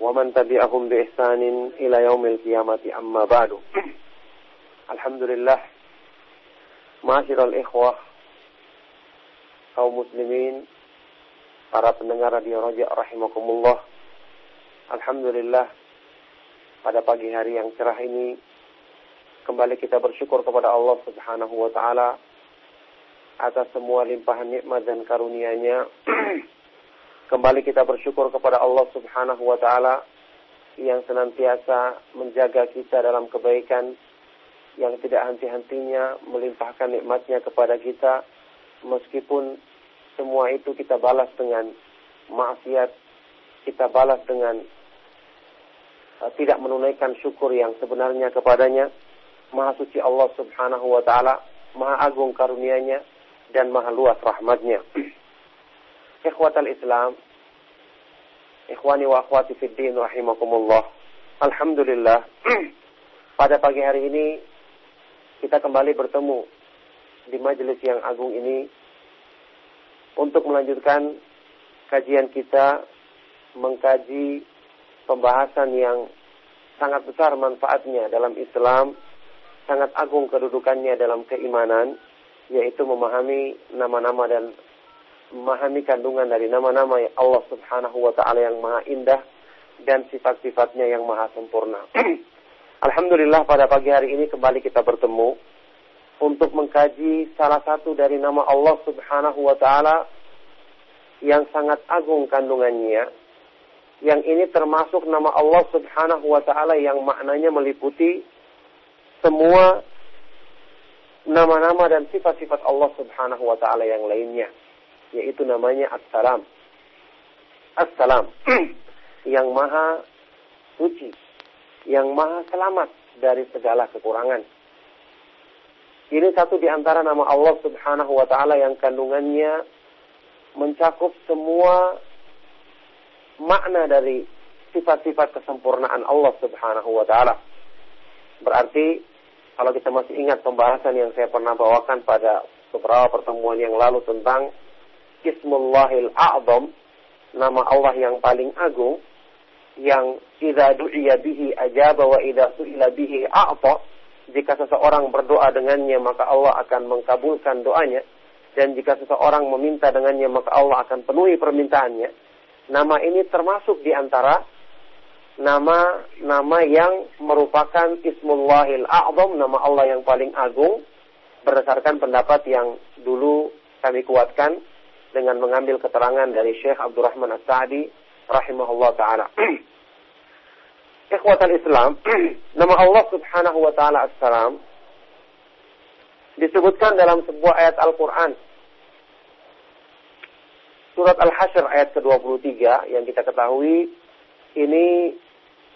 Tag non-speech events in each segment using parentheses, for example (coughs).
ومن تبعهم بإحسان إلى يوم القيامة أما بعد الحمد لله معاشر الإخوة kaum muslimin para pendengar radio Rojak rahimakumullah Alhamdulillah pada pagi hari yang cerah ini kembali kita bersyukur kepada Allah Subhanahu wa taala atas semua limpahan nikmat dan karunia-Nya. (clears throat) kembali kita bersyukur kepada Allah Subhanahu wa taala yang senantiasa menjaga kita dalam kebaikan yang tidak henti-hentinya melimpahkan nikmatnya kepada kita meskipun semua itu kita balas dengan maksiat kita balas dengan uh, tidak menunaikan syukur yang sebenarnya kepadanya Maha suci Allah Subhanahu wa taala Maha agung karunia-Nya dan maha luas rahmatnya. (clears throat) Ikhwatal Islam, ikhwani wa akhwati fid din rahimakumullah. Alhamdulillah, (clears throat) pada pagi hari ini kita kembali bertemu di majelis yang agung ini untuk melanjutkan kajian kita mengkaji pembahasan yang sangat besar manfaatnya dalam Islam, sangat agung kedudukannya dalam keimanan, yaitu memahami nama-nama dan memahami kandungan dari nama-nama Allah Subhanahu wa taala yang maha indah dan sifat-sifatnya yang maha sempurna. (clears throat) Alhamdulillah pada pagi hari ini kembali kita bertemu untuk mengkaji salah satu dari nama Allah Subhanahu wa taala yang sangat agung kandungannya. Yang ini termasuk nama Allah Subhanahu wa taala yang maknanya meliputi semua nama-nama dan sifat-sifat Allah Subhanahu wa taala yang lainnya yaitu namanya As-Salam. As-Salam (clears throat) yang maha suci, yang maha selamat dari segala kekurangan. Ini satu di antara nama Allah Subhanahu wa taala yang kandungannya mencakup semua makna dari sifat-sifat kesempurnaan Allah Subhanahu wa taala. Berarti kalau kita masih ingat pembahasan yang saya pernah bawakan pada beberapa pertemuan yang lalu tentang Ismullahil A'zam, nama Allah yang paling agung, yang idza du'iya bihi ajaba wa idza su'ila bihi a'ta. Jika seseorang berdoa dengannya, maka Allah akan mengkabulkan doanya. Dan jika seseorang meminta dengannya, maka Allah akan penuhi permintaannya. Nama ini termasuk di antara nama-nama yang merupakan Ismullahil A'zam, nama Allah yang paling agung, berdasarkan pendapat yang dulu kami kuatkan dengan mengambil keterangan dari Syekh Abdurrahman As-Sa'di rahimahullah taala. (clears throat) Ikhwatal Islam, (clears throat) nama Allah Subhanahu wa taala As-Salam disebutkan dalam sebuah ayat Al-Qur'an. Surat Al-Hasyr ayat ke-23 yang kita ketahui ini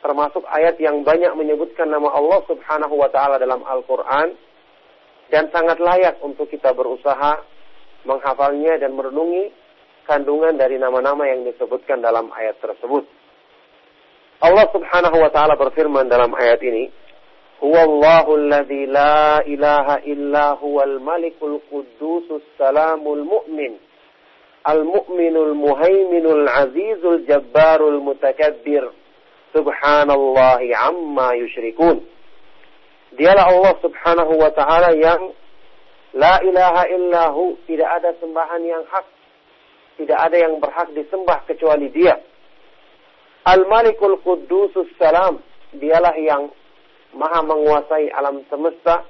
termasuk ayat yang banyak menyebutkan nama Allah Subhanahu wa taala dalam Al-Qur'an dan sangat layak untuk kita berusaha menghafalnya dan merenungi kandungan dari nama-nama yang disebutkan dalam ayat tersebut. Allah Subhanahu wa taala berfirman dalam ayat ini, "Huwallahu alladzi la ilaha illa huwal malikul quddusus salamul mu'min." Al-mu'minul muhaiminul azizul jabbarul mutakabbir. Subhanallahi amma yushrikun. Dialah Allah subhanahu wa ta'ala yang la ilaha illahu. Tidak ada sembahan yang hak. Tidak ada yang berhak disembah kecuali dia. Al-malikul qudusus salam. Dialah yang maha menguasai alam semesta.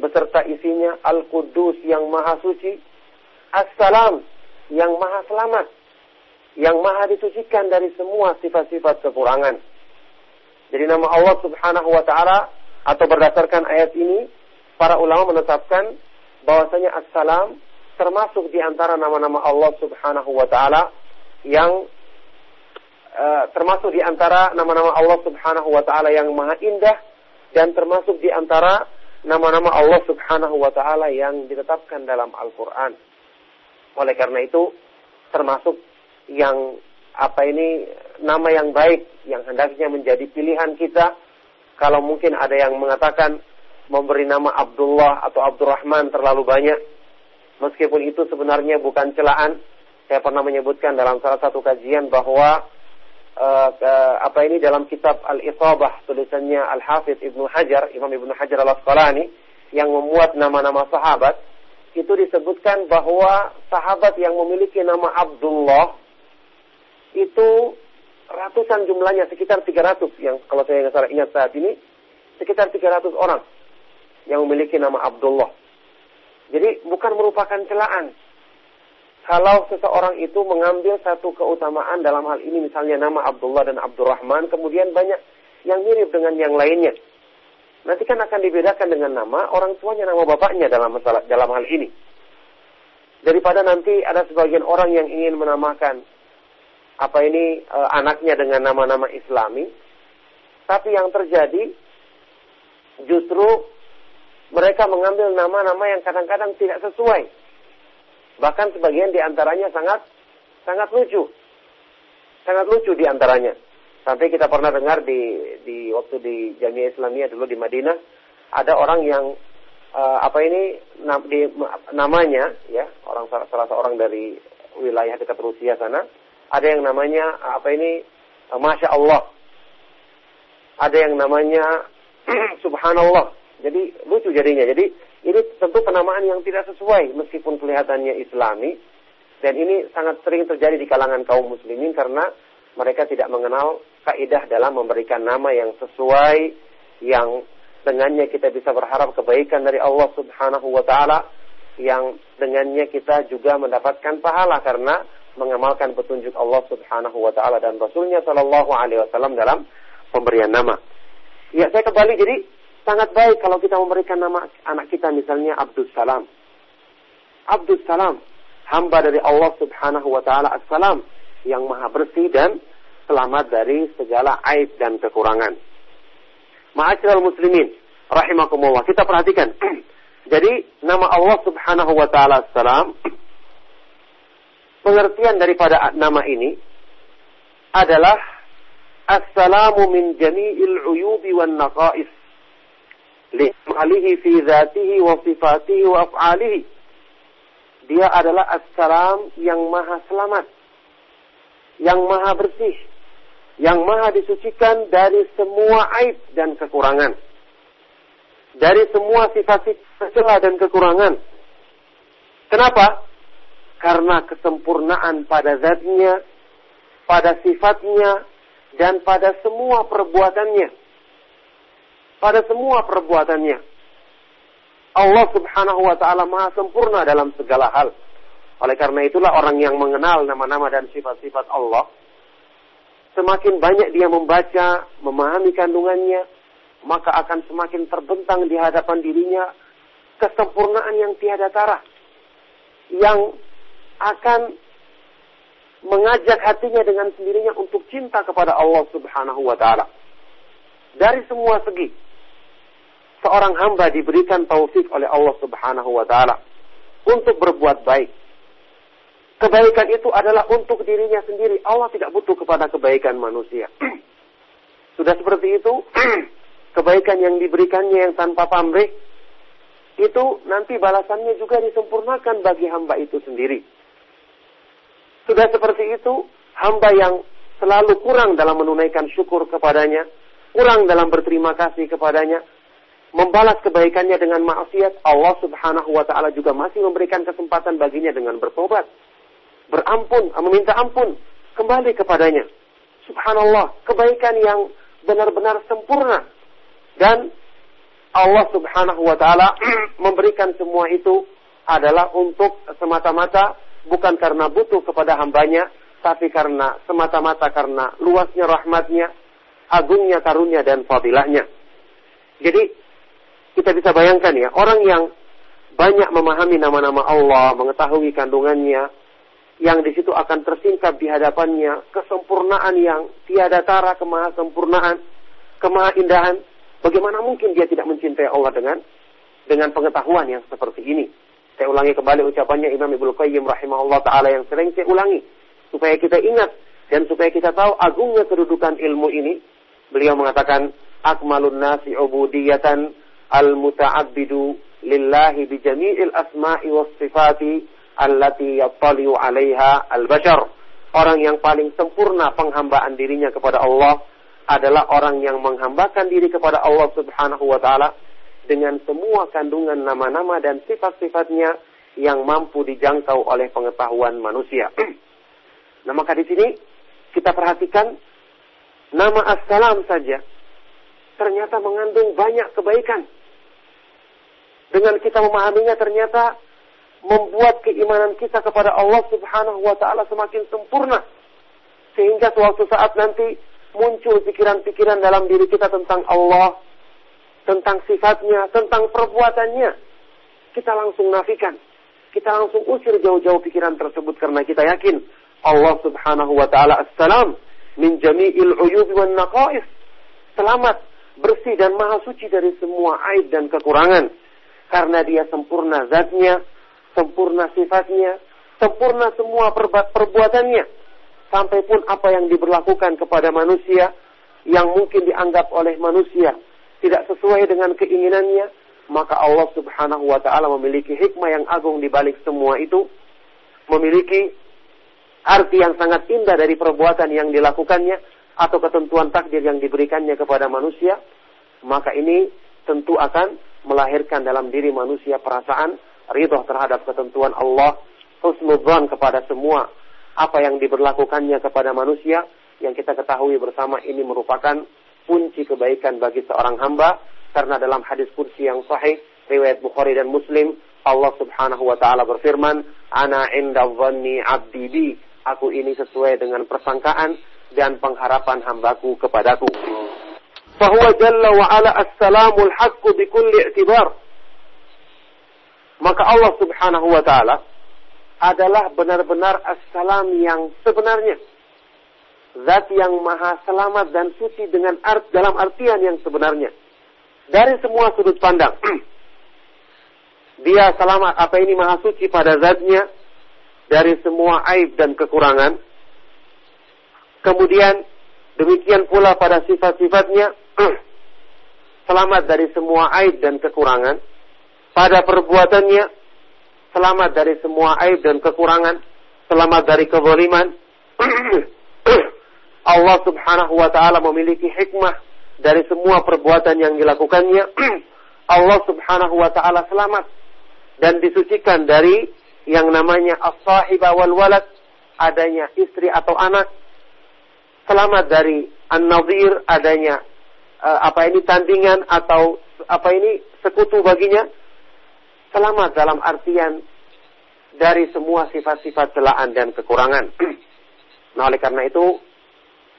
Beserta isinya. Al-Qudus yang maha suci As-Salam yang maha selamat, yang maha disucikan dari semua sifat-sifat kekurangan. Jadi nama Allah Subhanahu wa taala atau berdasarkan ayat ini para ulama menetapkan bahwasanya As-Salam termasuk di antara nama-nama Allah Subhanahu wa taala yang uh, termasuk di antara nama-nama Allah Subhanahu wa taala yang maha indah dan termasuk di antara nama-nama Allah Subhanahu wa taala yang ditetapkan dalam Al-Qur'an. Oleh karena itu termasuk yang apa ini nama yang baik yang hendaknya menjadi pilihan kita kalau mungkin ada yang mengatakan memberi nama Abdullah atau Abdurrahman terlalu banyak. Meskipun itu sebenarnya bukan celaan saya pernah menyebutkan dalam salah satu kajian bahwa uh, apa ini dalam kitab Al-Isabah tulisannya Al-Hafidh Ibnu Hajar Imam Ibnu Hajar Al-Asqalani yang memuat nama-nama sahabat itu disebutkan bahwa sahabat yang memiliki nama Abdullah itu ratusan jumlahnya sekitar 300 yang kalau saya nggak salah ingat saat ini sekitar 300 orang yang memiliki nama Abdullah. Jadi bukan merupakan celaan. Kalau seseorang itu mengambil satu keutamaan dalam hal ini misalnya nama Abdullah dan Abdurrahman kemudian banyak yang mirip dengan yang lainnya. Nanti kan akan dibedakan dengan nama orang tuanya nama bapaknya dalam masalah dalam hal ini. Daripada nanti ada sebagian orang yang ingin menamakan apa ini e, anaknya dengan nama-nama Islami, tapi yang terjadi justru mereka mengambil nama-nama yang kadang-kadang tidak sesuai. Bahkan sebagian di antaranya sangat sangat lucu. Sangat lucu di antaranya. Sampai kita pernah dengar di di waktu di Jamiah Islamiyah dulu di Madinah ada orang yang uh, apa ini di, namanya ya orang salah, salah seorang dari wilayah dekat Rusia sana ada yang namanya apa ini masya Allah ada yang namanya (clears throat) subhanallah jadi lucu jadinya. Jadi ini tentu penamaan yang tidak sesuai meskipun kelihatannya islami. Dan ini sangat sering terjadi di kalangan kaum muslimin karena mereka tidak mengenal kaidah dalam memberikan nama yang sesuai yang dengannya kita bisa berharap kebaikan dari Allah Subhanahu wa taala yang dengannya kita juga mendapatkan pahala karena mengamalkan petunjuk Allah Subhanahu wa taala dan Rasulnya Shallallahu alaihi wasallam dalam pemberian nama. Ya, saya kembali. Jadi sangat baik kalau kita memberikan nama anak kita misalnya Abdul Salam. Abdul Salam, hamba dari Allah Subhanahu wa taala Assalam yang maha bersih dan selamat dari segala aib dan kekurangan. Ma'asyiral muslimin, rahimakumullah. Kita perhatikan. (clears throat) Jadi nama Allah Subhanahu wa taala Assalam pengertian daripada nama ini adalah Assalamu min jami'il uyubi wan naqais li'alihi fi dhatihi wa sifatihi wa af'alihi. Dia adalah assalam yang maha selamat yang maha bersih yang maha disucikan dari semua aib dan kekurangan. Dari semua sifat-sifat celah dan kekurangan. Kenapa? Karena kesempurnaan pada zatnya, pada sifatnya, dan pada semua perbuatannya. Pada semua perbuatannya. Allah subhanahu wa ta'ala maha sempurna dalam segala hal. Oleh karena itulah orang yang mengenal nama-nama dan sifat-sifat Allah, semakin banyak dia membaca, memahami kandungannya, maka akan semakin terbentang di hadapan dirinya kesempurnaan yang tiada tara. Yang akan mengajak hatinya dengan sendirinya untuk cinta kepada Allah Subhanahu wa taala. Dari semua segi seorang hamba diberikan taufik oleh Allah Subhanahu wa taala untuk berbuat baik. Kebaikan itu adalah untuk dirinya sendiri. Allah tidak butuh kepada kebaikan manusia. (clears throat) Sudah seperti itu, (clears throat) kebaikan yang diberikannya yang tanpa pamrih itu nanti balasannya juga disempurnakan bagi hamba itu sendiri. Sudah seperti itu, hamba yang selalu kurang dalam menunaikan syukur kepadanya, kurang dalam berterima kasih kepadanya, membalas kebaikannya dengan maksiat, Allah Subhanahu wa taala juga masih memberikan kesempatan baginya dengan bertobat, berampun, meminta ampun, kembali kepadanya. Subhanallah, kebaikan yang benar-benar sempurna dan Allah Subhanahu wa taala (clears throat) memberikan semua itu adalah untuk semata-mata bukan karena butuh kepada hambanya, tapi karena semata-mata karena luasnya rahmatnya, agungnya karunia dan fadilahnya. Jadi kita bisa bayangkan ya, orang yang banyak memahami nama-nama Allah, mengetahui kandungannya, yang di situ akan tersingkap di hadapannya kesempurnaan yang tiada tara kemahasempurnaan, kemahaindahan. Bagaimana mungkin dia tidak mencintai Allah dengan dengan pengetahuan yang seperti ini? Saya ulangi kembali ucapannya Imam Ibnu Qayyim rahimahullah taala yang sering saya ulangi supaya kita ingat dan supaya kita tahu agungnya kedudukan ilmu ini. Beliau mengatakan akmalun nasi ubudiyatan al muta'abbidu lillahi bi jami'il asma'i was sifati allati yattali'u 'alaiha al-bashar. Orang yang paling sempurna penghambaan dirinya kepada Allah adalah orang yang menghambakan diri kepada Allah Subhanahu wa taala dengan semua kandungan nama-nama dan sifat-sifatnya yang mampu dijangkau oleh pengetahuan manusia. (clears throat) nah, maka di sini kita perhatikan nama Assalam saja ternyata mengandung banyak kebaikan. Dengan kita memahaminya ternyata membuat keimanan kita kepada Allah Subhanahu wa taala semakin sempurna. Sehingga suatu saat nanti muncul pikiran-pikiran dalam diri kita tentang Allah, tentang sifatnya, tentang perbuatannya, kita langsung nafikan. Kita langsung usir jauh-jauh pikiran tersebut karena kita yakin Allah Subhanahu wa taala assalam min jami'il uyubi wan naqais. Selamat, bersih dan maha suci dari semua aib dan kekurangan. Karena dia sempurna zatnya, sempurna sifatnya, sempurna semua perbuatannya. Sampai pun apa yang diberlakukan kepada manusia yang mungkin dianggap oleh manusia tidak sesuai dengan keinginannya, maka Allah Subhanahu wa taala memiliki hikmah yang agung di balik semua itu, memiliki arti yang sangat indah dari perbuatan yang dilakukannya atau ketentuan takdir yang diberikannya kepada manusia, maka ini tentu akan melahirkan dalam diri manusia perasaan ridho terhadap ketentuan Allah, husnudzan kepada semua apa yang diberlakukannya kepada manusia. Yang kita ketahui bersama ini merupakan kunci kebaikan bagi seorang hamba karena dalam hadis kursi yang sahih riwayat Bukhari dan Muslim Allah Subhanahu wa taala berfirman ana inda abdi bi. Aku ini sesuai dengan persangkaan dan pengharapan hambaku kepadaku fahuwa jalla wa ala as-salamul haqqu bi kulli i'tibar maka Allah Subhanahu wa taala adalah benar-benar as-salam yang sebenarnya zat yang maha selamat dan suci dengan art dalam artian yang sebenarnya. Dari semua sudut pandang. (clears throat) Dia selamat, apa ini maha suci pada zatnya dari semua aib dan kekurangan. Kemudian demikian pula pada sifat-sifatnya (clears throat) selamat dari semua aib dan kekurangan. Pada perbuatannya selamat dari semua aib dan kekurangan, selamat dari kezaliman. (clears throat) Allah Subhanahu wa taala memiliki hikmah dari semua perbuatan yang dilakukannya. (clears throat) Allah Subhanahu wa taala selamat dan disucikan dari yang namanya as-sahibah wal walad, adanya istri atau anak. Selamat dari an-nadhir, adanya uh, apa ini tandingan atau apa ini sekutu baginya. Selamat dalam artian dari semua sifat-sifat celaan dan kekurangan. (clears throat) nah, oleh karena itu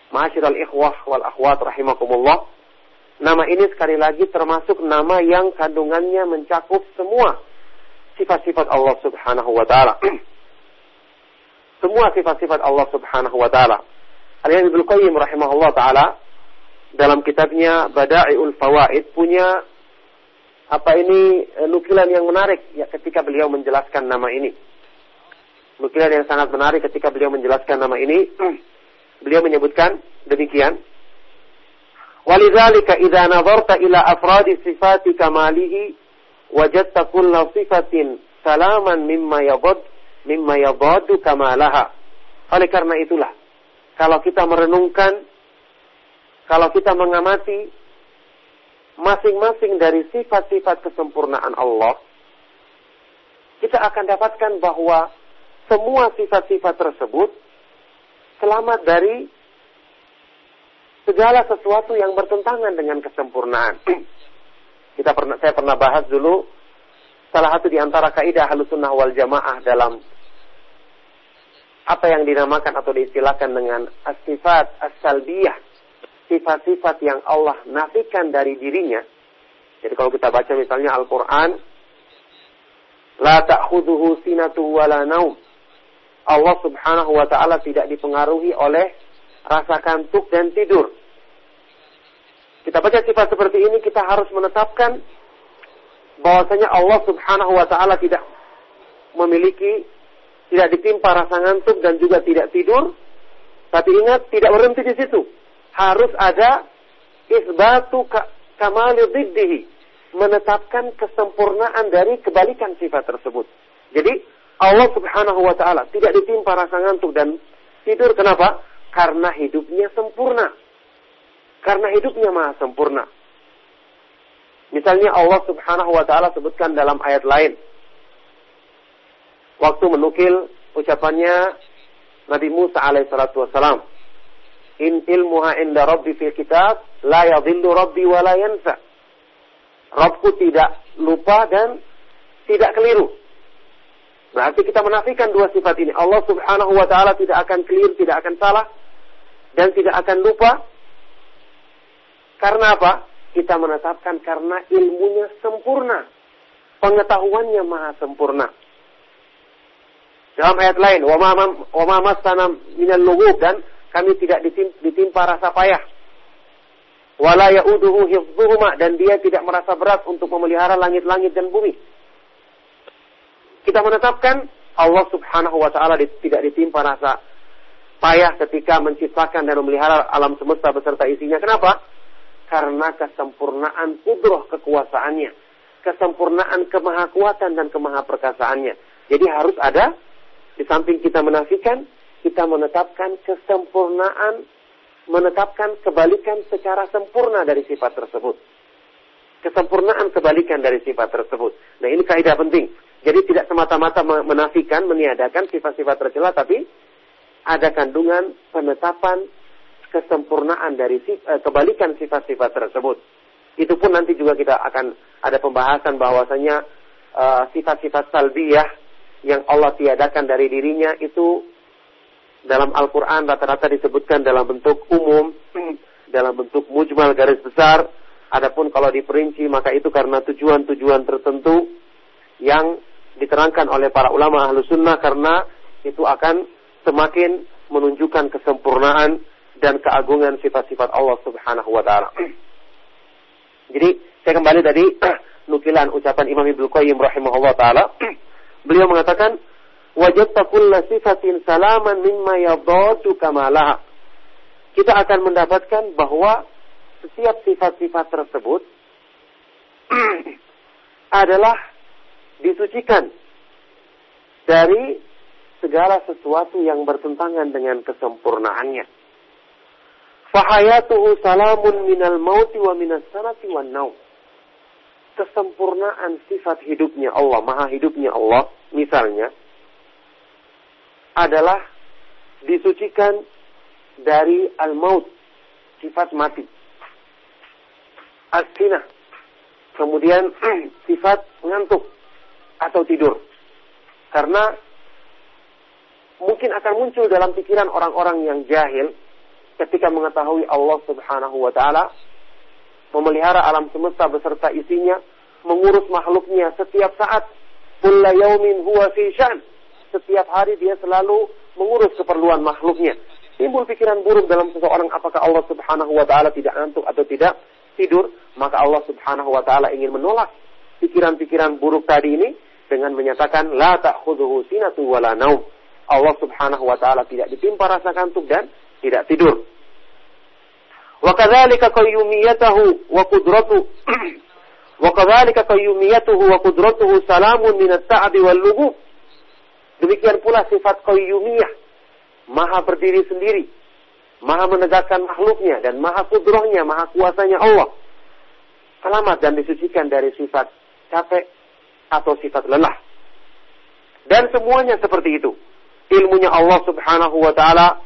Ma'asyiral ikhwah wal akhwat rahimakumullah. Nama ini sekali lagi termasuk nama yang kandungannya mencakup semua sifat-sifat Allah Subhanahu wa taala. (clears throat) semua sifat-sifat Allah Subhanahu wa taala. Al-Imam Ibnu Qayyim rahimahullah taala dalam kitabnya Bada'iul Fawaid punya apa ini eh, nukilan yang menarik ya ketika beliau menjelaskan nama ini. Nukilan yang sangat menarik ketika beliau menjelaskan nama ini. (clears throat) Beliau menyebutkan demikian. Walidzalika idza nadarta ila afradi sifati kamalihi wajadta kulla sifatin salaman mimma yadad mimma yadadu kamalaha. Oleh karena itulah kalau kita merenungkan kalau kita mengamati masing-masing dari sifat-sifat kesempurnaan Allah, kita akan dapatkan bahwa semua sifat-sifat tersebut selamat dari segala sesuatu yang bertentangan dengan kesempurnaan. (clears throat) Kita pernah saya pernah bahas dulu salah satu di antara kaidah Ahlussunnah wal Jamaah dalam apa yang dinamakan atau diistilahkan dengan as-sifat as-salbiyah, sifat-sifat yang Allah nafikan dari dirinya. Jadi kalau kita baca misalnya Al-Qur'an la ta'khudhuhu sinatu naum Allah Subhanahu wa taala tidak dipengaruhi oleh rasa kantuk dan tidur. Kita baca sifat seperti ini kita harus menetapkan bahwasanya Allah Subhanahu wa taala tidak memiliki tidak ditimpa rasa ngantuk dan juga tidak tidur. Tapi ingat tidak berhenti di situ. Harus ada isbatu kamali diddihi. Menetapkan kesempurnaan dari kebalikan sifat tersebut. Jadi Allah subhanahu wa ta'ala tidak ditimpa rasa ngantuk dan tidur. Kenapa? Karena hidupnya sempurna. Karena hidupnya maha sempurna. Misalnya Allah subhanahu wa ta'ala sebutkan dalam ayat lain. Waktu menukil ucapannya Nabi Musa alaihissalatu wassalam. In ilmuha inda rabbi fil kitab, la yadhillu rabbi wa la yansa. Rabbku tidak lupa dan tidak keliru. Berarti kita menafikan dua sifat ini. Allah subhanahu wa ta'ala tidak akan keliru, tidak akan salah, dan tidak akan lupa. Karena apa? Kita menetapkan karena ilmunya sempurna. Pengetahuannya maha sempurna. Dalam ayat lain, wa ma masana minal lugub dan kami tidak ditimpa rasa payah. Wala ya'uduhu hifdhuhuma dan dia tidak merasa berat untuk memelihara langit-langit dan bumi. Kita menetapkan Allah Subhanahu wa taala tidak ditimpa rasa payah ketika menciptakan dan memelihara alam semesta beserta isinya. Kenapa? Karena kesempurnaan kudroh kekuasaannya, kesempurnaan kemahakuatan dan kemahaperkasaannya. Jadi harus ada di samping kita menafikan, kita menetapkan kesempurnaan, menetapkan kebalikan secara sempurna dari sifat tersebut. Kesempurnaan kebalikan dari sifat tersebut. Nah ini kaidah penting. Jadi tidak semata-mata menafikan, meniadakan sifat-sifat tercela, tapi ada kandungan penetapan kesempurnaan dari eh, kebalikan sifat-sifat tersebut. Itu pun nanti juga kita akan ada pembahasan bahwasanya uh, sifat-sifat salbiyah yang Allah tiadakan dari dirinya itu dalam Al-Quran rata-rata disebutkan dalam bentuk umum, (clears throat) dalam bentuk mujmal garis besar. Adapun kalau diperinci maka itu karena tujuan-tujuan tertentu yang diterangkan oleh para ulama ahlu sunnah karena itu akan semakin menunjukkan kesempurnaan dan keagungan sifat-sifat Allah subhanahu wa ta'ala. (clears throat) Jadi saya kembali tadi (clears throat) nukilan ucapan Imam Ibnu Qayyim rahimahullah ta'ala. Beliau mengatakan, wajib kulla sifatin salaman mimma yadadu kamalaha. Kita akan mendapatkan bahwa setiap sifat-sifat tersebut (clears throat) adalah disucikan dari segala sesuatu yang bertentangan dengan kesempurnaannya. Fahayatuhu salamun minal mauti wa minas sanati wa. Kesempurnaan sifat hidupnya Allah, maha hidupnya Allah, misalnya, adalah disucikan dari al-maut, sifat mati. As-sinah, kemudian (clears throat) sifat ngantuk, atau tidur. Karena mungkin akan muncul dalam pikiran orang-orang yang jahil ketika mengetahui Allah Subhanahu wa taala memelihara alam semesta beserta isinya, mengurus makhluknya setiap saat. Kulla yaumin huwa fi syan. Setiap hari dia selalu mengurus keperluan makhluknya. Timbul pikiran buruk dalam seseorang apakah Allah Subhanahu wa taala tidak ngantuk atau tidak tidur, maka Allah Subhanahu wa taala ingin menolak pikiran-pikiran buruk tadi ini dengan menyatakan la ta'khudhuhu sinatu wala naum. Allah Subhanahu wa taala tidak ditimpa rasa kantuk dan tidak tidur. Wa kadzalika qayyumiyatahu wa qudratu (clears throat) wa kadzalika qayyumiyatuhu wa qudratuhu salamun min at-ta'bi wal lugub. Demikian pula sifat qayyumiyah, maha berdiri sendiri, maha menegakkan makhluknya dan maha kudrohnya, maha kuasanya Allah. Selamat dan disucikan dari sifat capek, atau sifat lelah. Dan semuanya seperti itu. Ilmunya Allah Subhanahu wa taala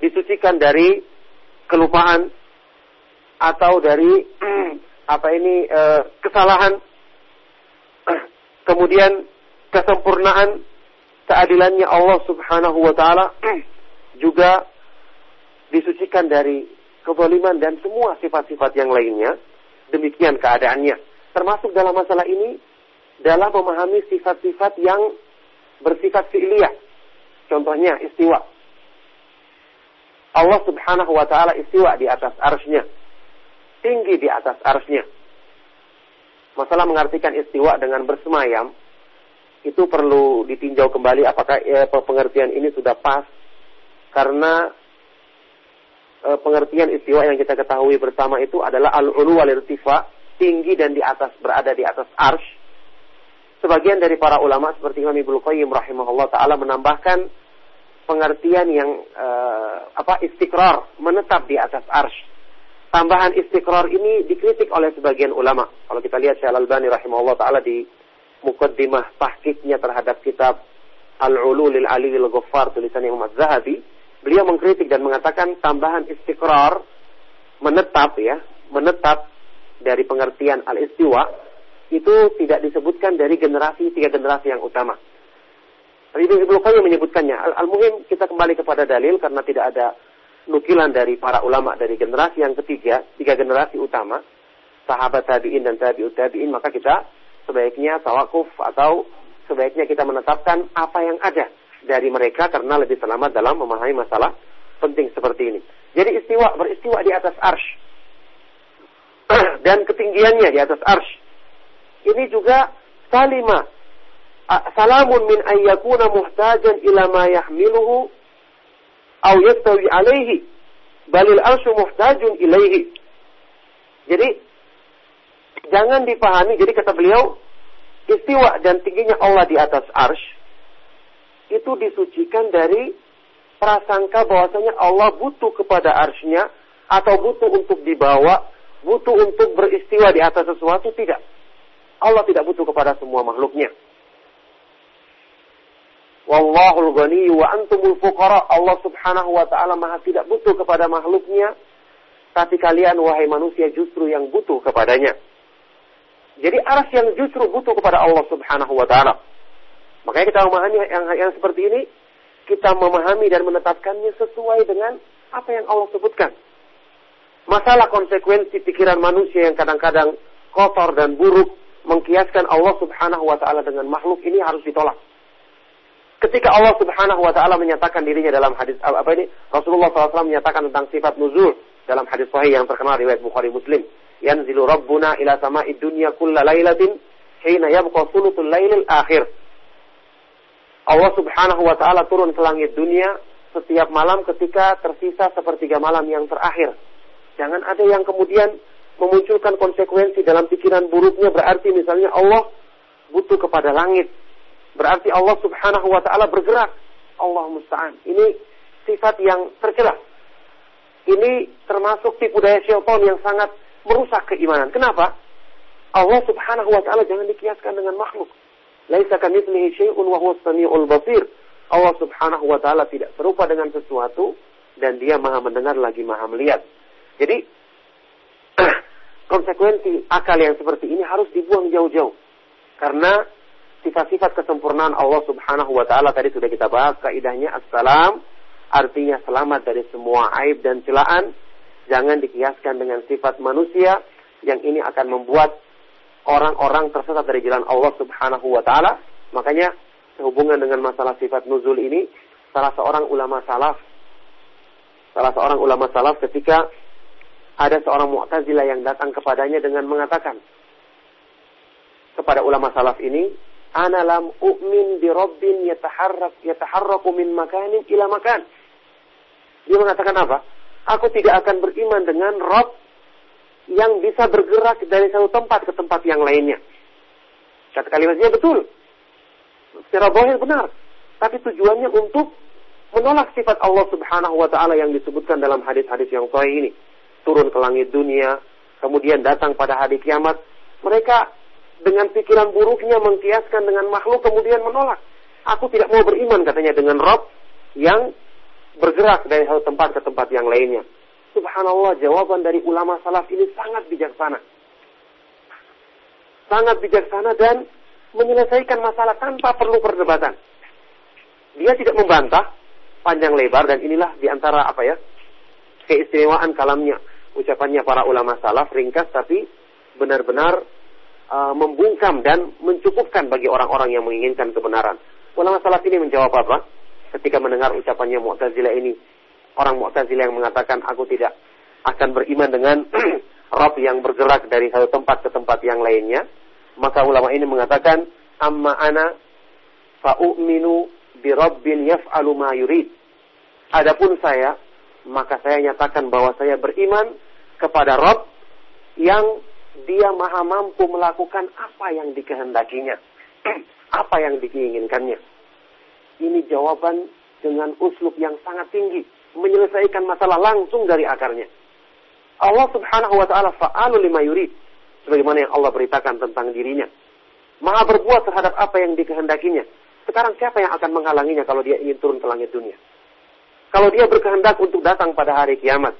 disucikan dari kelupaan atau dari (clears throat) apa ini e, kesalahan (clears throat) kemudian kesempurnaan keadilannya Allah Subhanahu wa taala (clears throat) juga disucikan dari kezaliman dan semua sifat-sifat yang lainnya demikian keadaannya termasuk dalam masalah ini dalam memahami sifat-sifat yang bersifat fi'liyah. Contohnya istiwa. Allah subhanahu wa ta'ala istiwa di atas arsnya. Tinggi di atas arsnya. Masalah mengartikan istiwa dengan bersemayam, itu perlu ditinjau kembali apakah ya, pengertian ini sudah pas. Karena e, pengertian istiwa yang kita ketahui bersama itu adalah al-ulu wal irtifa, tinggi dan di atas, berada di atas arsh. Sebagian dari para ulama seperti Imam Ibnu Qayyim rahimahullah taala menambahkan pengertian yang e, apa istiqrar, menetap di atas arsh tambahan istiqrar ini dikritik oleh sebagian ulama. Kalau kita lihat Syekh Al-Albani rahimahullah taala di mukaddimah tahqiqnya terhadap kitab Al-Ulu lil Ali lil Ghaffar tulisan Imam Az-Zahabi, beliau mengkritik dan mengatakan tambahan istiqrar menetap ya, menetap dari pengertian al-istiwa itu tidak disebutkan dari generasi tiga generasi yang utama. Ibnu Qayyim menyebutkannya. Al-muhim kita kembali kepada dalil karena tidak ada nukilan dari para ulama dari generasi yang ketiga, tiga generasi utama, sahabat tabi'in dan tabi'ut tabi'in, maka kita sebaiknya tawakuf atau sebaiknya kita menetapkan apa yang ada dari mereka karena lebih selamat dalam memahami masalah penting seperti ini. Jadi istiwa, beristiwa di atas arsh. (clears throat) dan ketinggiannya di atas arsh. Ini juga salima. Salamun min ayyakuna muhtajan ila ma yahmiluhu au yastawi alaihi balil arsyu muhtajun ilaihi. Jadi jangan dipahami jadi kata beliau istiwa dan tingginya Allah di atas arsh itu disucikan dari prasangka bahwasanya Allah butuh kepada arshnya atau butuh untuk dibawa, butuh untuk beristiwa di atas sesuatu tidak. Allah tidak butuh kepada semua makhluknya. Wallahul ghani wa antumul fuqara. Allah Subhanahu wa taala Maha tidak butuh kepada makhluknya, tapi kalian wahai manusia justru yang butuh kepadanya. Jadi aras yang justru butuh kepada Allah Subhanahu wa taala. Makanya kita memahami yang, yang seperti ini, kita memahami dan menetapkannya sesuai dengan apa yang Allah sebutkan. Masalah konsekuensi pikiran manusia yang kadang-kadang kotor dan buruk mengkiaskan Allah Subhanahu wa taala dengan makhluk ini harus ditolak ketika Allah Subhanahu wa taala menyatakan dirinya dalam hadis apa ini? Rasulullah SAW menyatakan tentang sifat nuzul dalam hadis sahih yang terkenal riwayat Bukhari Muslim. Yanzilu rabbuna ila sama'i dunya kulla lailatin hina yabqa thuluthul lailil akhir. Allah Subhanahu wa taala turun ke langit dunia setiap malam ketika tersisa sepertiga malam yang terakhir. Jangan ada yang kemudian memunculkan konsekuensi dalam pikiran buruknya berarti misalnya Allah butuh kepada langit Berarti Allah subhanahu wa ta'ala bergerak. Allah musta'an. Ini sifat yang tercela. Ini termasuk tipu daya syaitan yang sangat merusak keimanan. Kenapa? Allah subhanahu wa ta'ala jangan dikiaskan dengan makhluk. Laisa kamitslihi syai'un wa samiul basir. Allah subhanahu wa ta'ala tidak serupa dengan sesuatu dan dia maha mendengar lagi maha melihat. Jadi (clears throat) konsekuensi akal yang seperti ini harus dibuang jauh-jauh. Karena sifat-sifat kesempurnaan Allah Subhanahu wa taala. Tadi sudah kita bahas kaidahnya assalam artinya selamat dari semua aib dan celaan. Jangan dikiaskan dengan sifat manusia yang ini akan membuat orang-orang tersesat dari jalan Allah Subhanahu wa taala. Makanya sehubungan dengan masalah sifat nuzul ini salah seorang ulama salaf salah seorang ulama salaf ketika ada seorang Mu'tazilah yang datang kepadanya dengan mengatakan kepada ulama salaf ini ana lam u'min bi rabbin yataharrak yataharraku min makanin ila makan. Dia mengatakan apa? Aku tidak akan beriman dengan Rob yang bisa bergerak dari satu tempat ke tempat yang lainnya. Kata kalimatnya betul. Secara bohong benar. Tapi tujuannya untuk menolak sifat Allah subhanahu wa ta'ala yang disebutkan dalam hadis-hadis yang sahih ini. Turun ke langit dunia, kemudian datang pada hari kiamat. Mereka dengan pikiran buruknya mengkiaskan dengan makhluk kemudian menolak. Aku tidak mau beriman katanya dengan Rob yang bergerak dari satu tempat ke tempat yang lainnya. Subhanallah jawaban dari ulama salaf ini sangat bijaksana. Sangat bijaksana dan menyelesaikan masalah tanpa perlu perdebatan. Dia tidak membantah panjang lebar dan inilah di antara apa ya keistimewaan kalamnya ucapannya para ulama salaf ringkas tapi benar-benar uh, membungkam dan mencukupkan bagi orang-orang yang menginginkan kebenaran. Ulama salaf ini menjawab apa? ketika mendengar ucapannya Mu'tazilah ini. Orang Mu'tazilah yang mengatakan aku tidak akan beriman dengan (clears throat) Rob yang bergerak dari satu tempat ke tempat yang lainnya. Maka ulama ini mengatakan, Amma ana fa'u'minu bi Rabbin yaf'alu ma yurid. Adapun saya, maka saya nyatakan bahwa saya beriman kepada Rob yang dia maha mampu melakukan apa yang dikehendakinya. (clears throat) apa yang diinginkannya. Ini jawaban dengan uslub yang sangat tinggi. Menyelesaikan masalah langsung dari akarnya. Allah subhanahu wa ta'ala fa'alu lima yurid. Sebagaimana yang Allah beritakan tentang dirinya. Maha berbuat terhadap apa yang dikehendakinya. Sekarang siapa yang akan menghalanginya kalau dia ingin turun ke langit dunia? Kalau dia berkehendak untuk datang pada hari kiamat.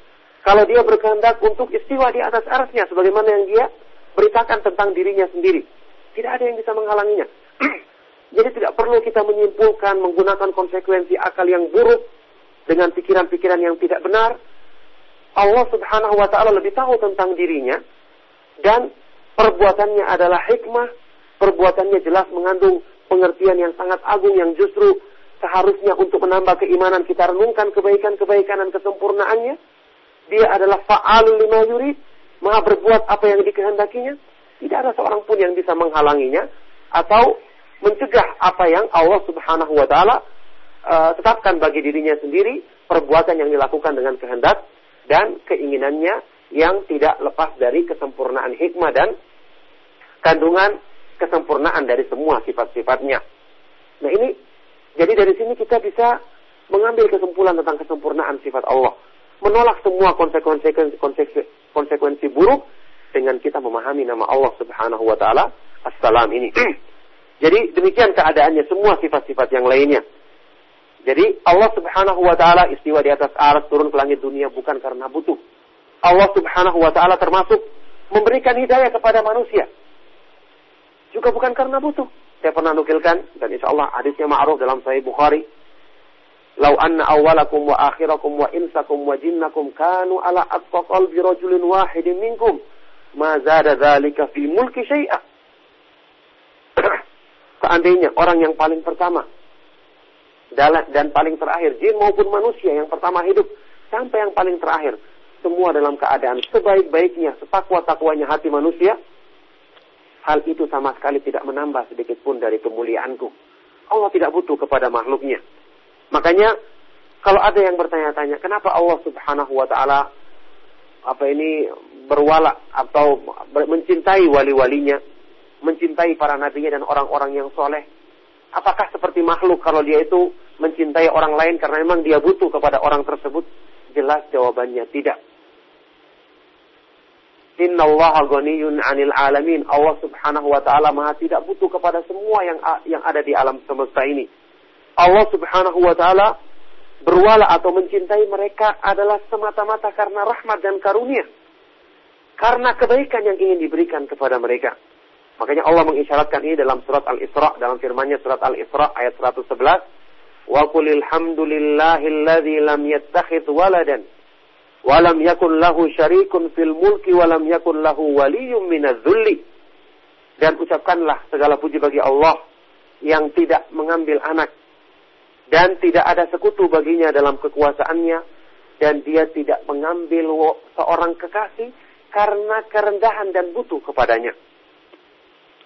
Kalau dia berkehendak untuk istiwa di atas arasnya. Sebagaimana yang dia beritakan tentang dirinya sendiri. Tidak ada yang bisa menghalanginya. (clears throat) Jadi tidak perlu kita menyimpulkan menggunakan konsekuensi akal yang buruk dengan pikiran-pikiran yang tidak benar Allah Subhanahu wa taala lebih tahu tentang dirinya dan perbuatannya adalah hikmah, perbuatannya jelas mengandung pengertian yang sangat agung yang justru seharusnya untuk menambah keimanan kita renungkan kebaikan-kebaikan dan kesempurnaannya. Dia adalah fa'alul lima yurid, maha berbuat apa yang dikehendakinya. Tidak ada seorang pun yang bisa menghalanginya atau mencegah apa yang Allah Subhanahu wa taala uh, tetapkan bagi dirinya sendiri, perbuatan yang dilakukan dengan kehendak dan keinginannya yang tidak lepas dari kesempurnaan hikmah dan kandungan kesempurnaan dari semua sifat-sifatnya. Nah ini, jadi dari sini kita bisa mengambil kesimpulan tentang kesempurnaan sifat Allah. Menolak semua konsekuensi, konsekuensi, konsekuensi buruk dengan kita memahami nama Allah subhanahu wa ta'ala, Assalam ini. (clears throat) jadi demikian keadaannya semua sifat-sifat yang lainnya. Jadi Allah Subhanahu wa taala istiwa di atas aras turun ke langit dunia bukan karena butuh. Allah Subhanahu wa taala termasuk memberikan hidayah kepada manusia. Juga bukan karena butuh. Saya pernah nukilkan dan insya Allah hadisnya ma'ruf dalam Sahih Bukhari. Lau anna awalakum wa akhirakum wa insakum wa jinnakum kanu ala atqa qalbi rajulin wahidin minkum ma zada dzalika fi mulki syai'a. (clears throat) Seandainya orang yang paling pertama dan paling terakhir jin maupun manusia yang pertama hidup sampai yang paling terakhir semua dalam keadaan sebaik-baiknya setakwa-takwanya hati manusia hal itu sama sekali tidak menambah sedikit pun dari kemuliaanku Allah tidak butuh kepada makhluknya makanya kalau ada yang bertanya-tanya kenapa Allah subhanahu wa ta'ala apa ini berwala atau mencintai wali-walinya mencintai para nabinya dan orang-orang yang soleh Apakah seperti makhluk kalau dia itu mencintai orang lain karena memang dia butuh kepada orang tersebut? Jelas jawabannya tidak. Inna Allah ghaniyun 'anil alamin. Allah Subhanahu wa taala Maha tidak butuh kepada semua yang yang ada di alam semesta ini. Allah Subhanahu wa taala berwala atau mencintai mereka adalah semata-mata karena rahmat dan karunia. Karena kebaikan yang ingin diberikan kepada mereka. Makanya Allah mengisyaratkan ini dalam surat Al-Isra, dalam firman-Nya surat Al-Isra ayat 111. Wa qulil hamdulillahilladzi lam yattakhidh waladan wa lam yakun lahu syarikun fil mulki wa lam yakun lahu waliyyun minadh-dhulli. Dan ucapkanlah segala puji bagi Allah yang tidak mengambil anak dan tidak ada sekutu baginya dalam kekuasaannya dan dia tidak mengambil seorang kekasih karena kerendahan dan butuh kepadanya.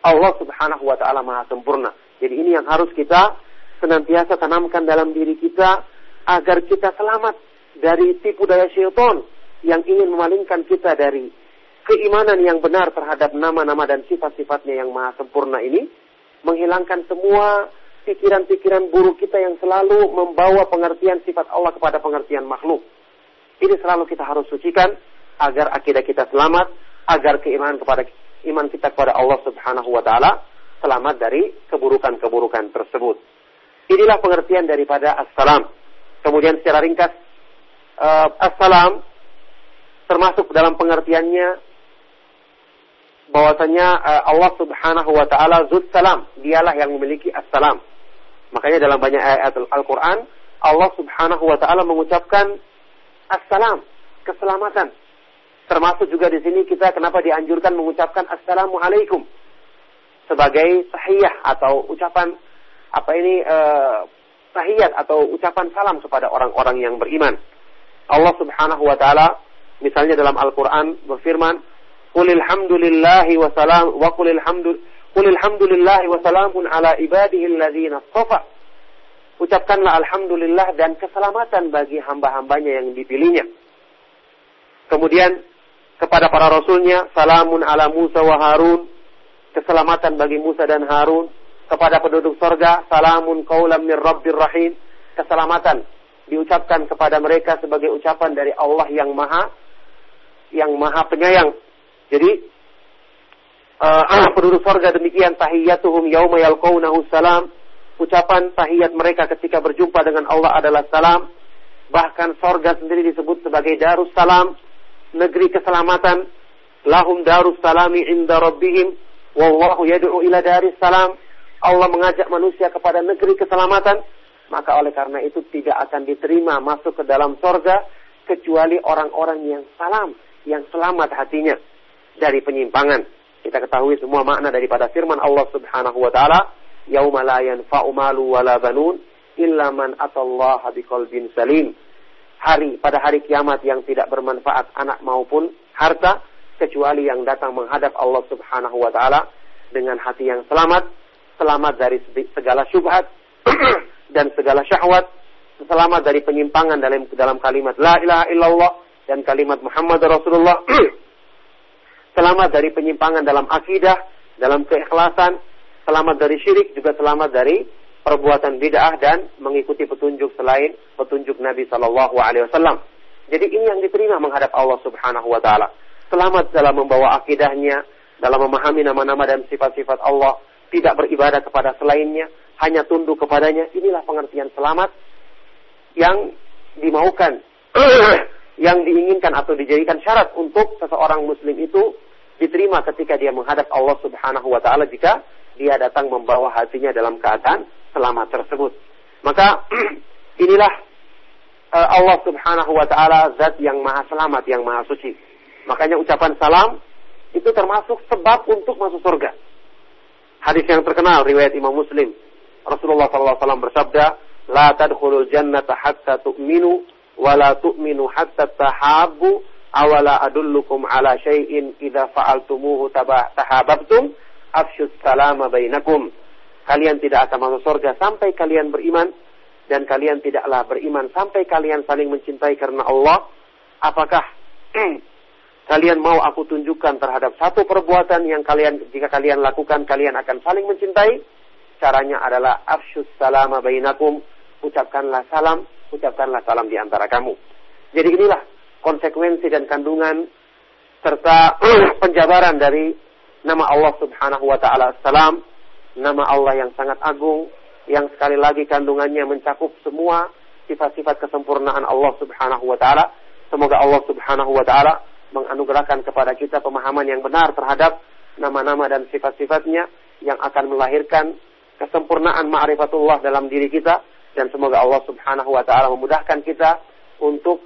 Allah Subhanahu wa taala Maha sempurna. Jadi ini yang harus kita senantiasa tanamkan dalam diri kita agar kita selamat dari tipu daya syaitan yang ingin memalingkan kita dari keimanan yang benar terhadap nama-nama dan sifat-sifatnya yang maha sempurna ini, menghilangkan semua pikiran-pikiran buruk kita yang selalu membawa pengertian sifat Allah kepada pengertian makhluk. Ini selalu kita harus sucikan agar akidah kita selamat, agar keimanan kepada iman kita kepada Allah Subhanahu wa taala selamat dari keburukan-keburukan tersebut. Inilah pengertian daripada assalam. Kemudian secara ringkas uh, assalam termasuk dalam pengertiannya bahwasanya uh, Allah Subhanahu wa taala zut salam, dialah yang memiliki assalam. Makanya dalam banyak ayat Al-Qur'an Allah Subhanahu wa taala mengucapkan assalam, keselamatan. Termasuk juga di sini kita kenapa dianjurkan mengucapkan assalamualaikum sebagai tahiyah atau ucapan apa ini uh, tahiyat atau ucapan salam kepada orang-orang yang beriman. Allah Subhanahu wa taala misalnya dalam Al-Qur'an berfirman, "Qulil hamdulillahi wa salam wa qulil hamdu qulil hamdulillahi wa salamun ala ibadihi alladzina Ucapkanlah alhamdulillah dan keselamatan bagi hamba-hambanya yang dipilihnya. Kemudian kepada para rasulnya, salamun ala Musa wa Harun, keselamatan bagi Musa dan Harun. Kepada penduduk sorga, salamun qawlam min rabbir rahim, keselamatan diucapkan kepada mereka sebagai ucapan dari Allah yang maha yang maha penyayang. Jadi uh, penduduk sorga demikian tahiyyatuhum yauma yalqaunahu salam. Ucapan tahiyat mereka ketika berjumpa dengan Allah adalah salam. Bahkan sorga sendiri disebut sebagai darus salam, negeri keselamatan. Lahum darus salami inda rabbihim. Wallahu yad'u ila daris salam. Allah mengajak manusia kepada negeri keselamatan maka oleh karena itu tidak akan diterima masuk ke dalam sorga kecuali orang-orang yang salam, yang selamat hatinya dari penyimpangan. Kita ketahui semua makna daripada firman Allah Subhanahu wa taala, "Yauma la yanfa'u malu wala banun illa man atallaha biqalbin salim." Hari pada hari kiamat yang tidak bermanfaat anak maupun harta kecuali yang datang menghadap Allah Subhanahu wa taala dengan hati yang selamat, selamat dari segala syubhat, (clears throat) dan segala syahwat, selamat dari penyimpangan dalam dalam kalimat la ilaha illallah dan kalimat Muhammad Rasulullah. (clears throat) selamat dari penyimpangan dalam akidah, dalam keikhlasan, selamat dari syirik, juga selamat dari perbuatan bid'ah dan mengikuti petunjuk selain petunjuk Nabi Shallallahu Alaihi Wasallam. Jadi ini yang diterima menghadap Allah Subhanahu Wa Taala. Selamat dalam membawa akidahnya, dalam memahami nama-nama dan sifat-sifat Allah, tidak beribadah kepada selainnya, hanya tunduk kepadanya. Inilah pengertian selamat yang dimaukan, yang diinginkan atau dijadikan syarat untuk seseorang muslim itu diterima ketika dia menghadap Allah Subhanahu wa taala jika dia datang membawa hatinya dalam keadaan selamat tersebut. Maka (clears throat) inilah uh, Allah Subhanahu wa taala zat yang maha selamat, yang maha suci. Makanya ucapan salam itu termasuk sebab untuk masuk surga. Hadis yang terkenal riwayat Imam Muslim Rasulullah SAW bersabda, La tadkhulul jannata hatta tu'minu, wa la tu'minu hatta tahabu, awala adullukum ala syai'in idha fa'altumuhu tahababtum, afsyus salama bainakum. Kalian tidak akan masuk surga sampai kalian beriman, dan kalian tidaklah beriman sampai kalian saling mencintai karena Allah. Apakah (clears throat) kalian mau aku tunjukkan terhadap satu perbuatan yang kalian jika kalian lakukan kalian akan saling mencintai? Caranya adalah afsyus salama bainakum. Ucapkanlah salam, ucapkanlah salam di antara kamu. Jadi inilah konsekuensi dan kandungan serta (clears throat) penjabaran dari nama Allah Subhanahu wa taala salam, nama Allah yang sangat agung yang sekali lagi kandungannya mencakup semua sifat-sifat kesempurnaan Allah Subhanahu wa taala. Semoga Allah Subhanahu wa taala menganugerahkan kepada kita pemahaman yang benar terhadap nama-nama dan sifat-sifatnya yang akan melahirkan kesempurnaan ma'rifatullah dalam diri kita dan semoga Allah Subhanahu wa taala memudahkan kita untuk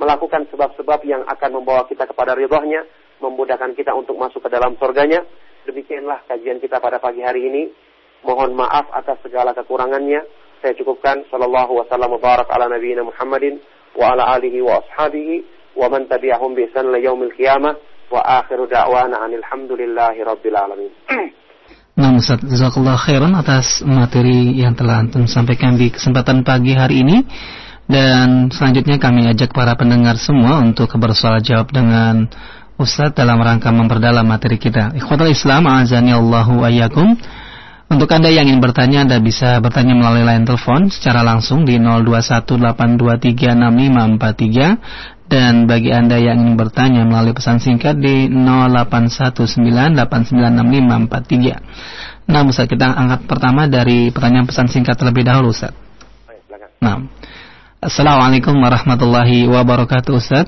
melakukan sebab-sebab yang akan membawa kita kepada ridhonya, memudahkan kita untuk masuk ke dalam surganya. Demikianlah kajian kita pada pagi hari ini. Mohon maaf atas segala kekurangannya. Saya cukupkan sallallahu wasallam barak ala nabiyina Muhammadin wa ala alihi wa ashabihi wa man tabi'ahum bi ihsan yaumil qiyamah wa akhiru da'wana anil hamdulillahi rabbil alamin. (clears throat) Nah Ustaz, Jazakallah khairan atas materi yang telah Antum sampaikan di kesempatan pagi hari ini. Dan selanjutnya kami ajak para pendengar semua untuk bersoal jawab dengan Ustaz dalam rangka memperdalam materi kita. Ikhwatul Islam, azani Allahu ayyakum Untuk Anda yang ingin bertanya, Anda bisa bertanya melalui line telepon secara langsung di 0218236543 dan bagi Anda yang ingin bertanya melalui pesan singkat di 0819896543. Nah, Ustaz, kita angkat pertama dari pertanyaan pesan singkat terlebih dahulu, Ustaz. Nah. Assalamualaikum warahmatullahi wabarakatuh, Ustaz.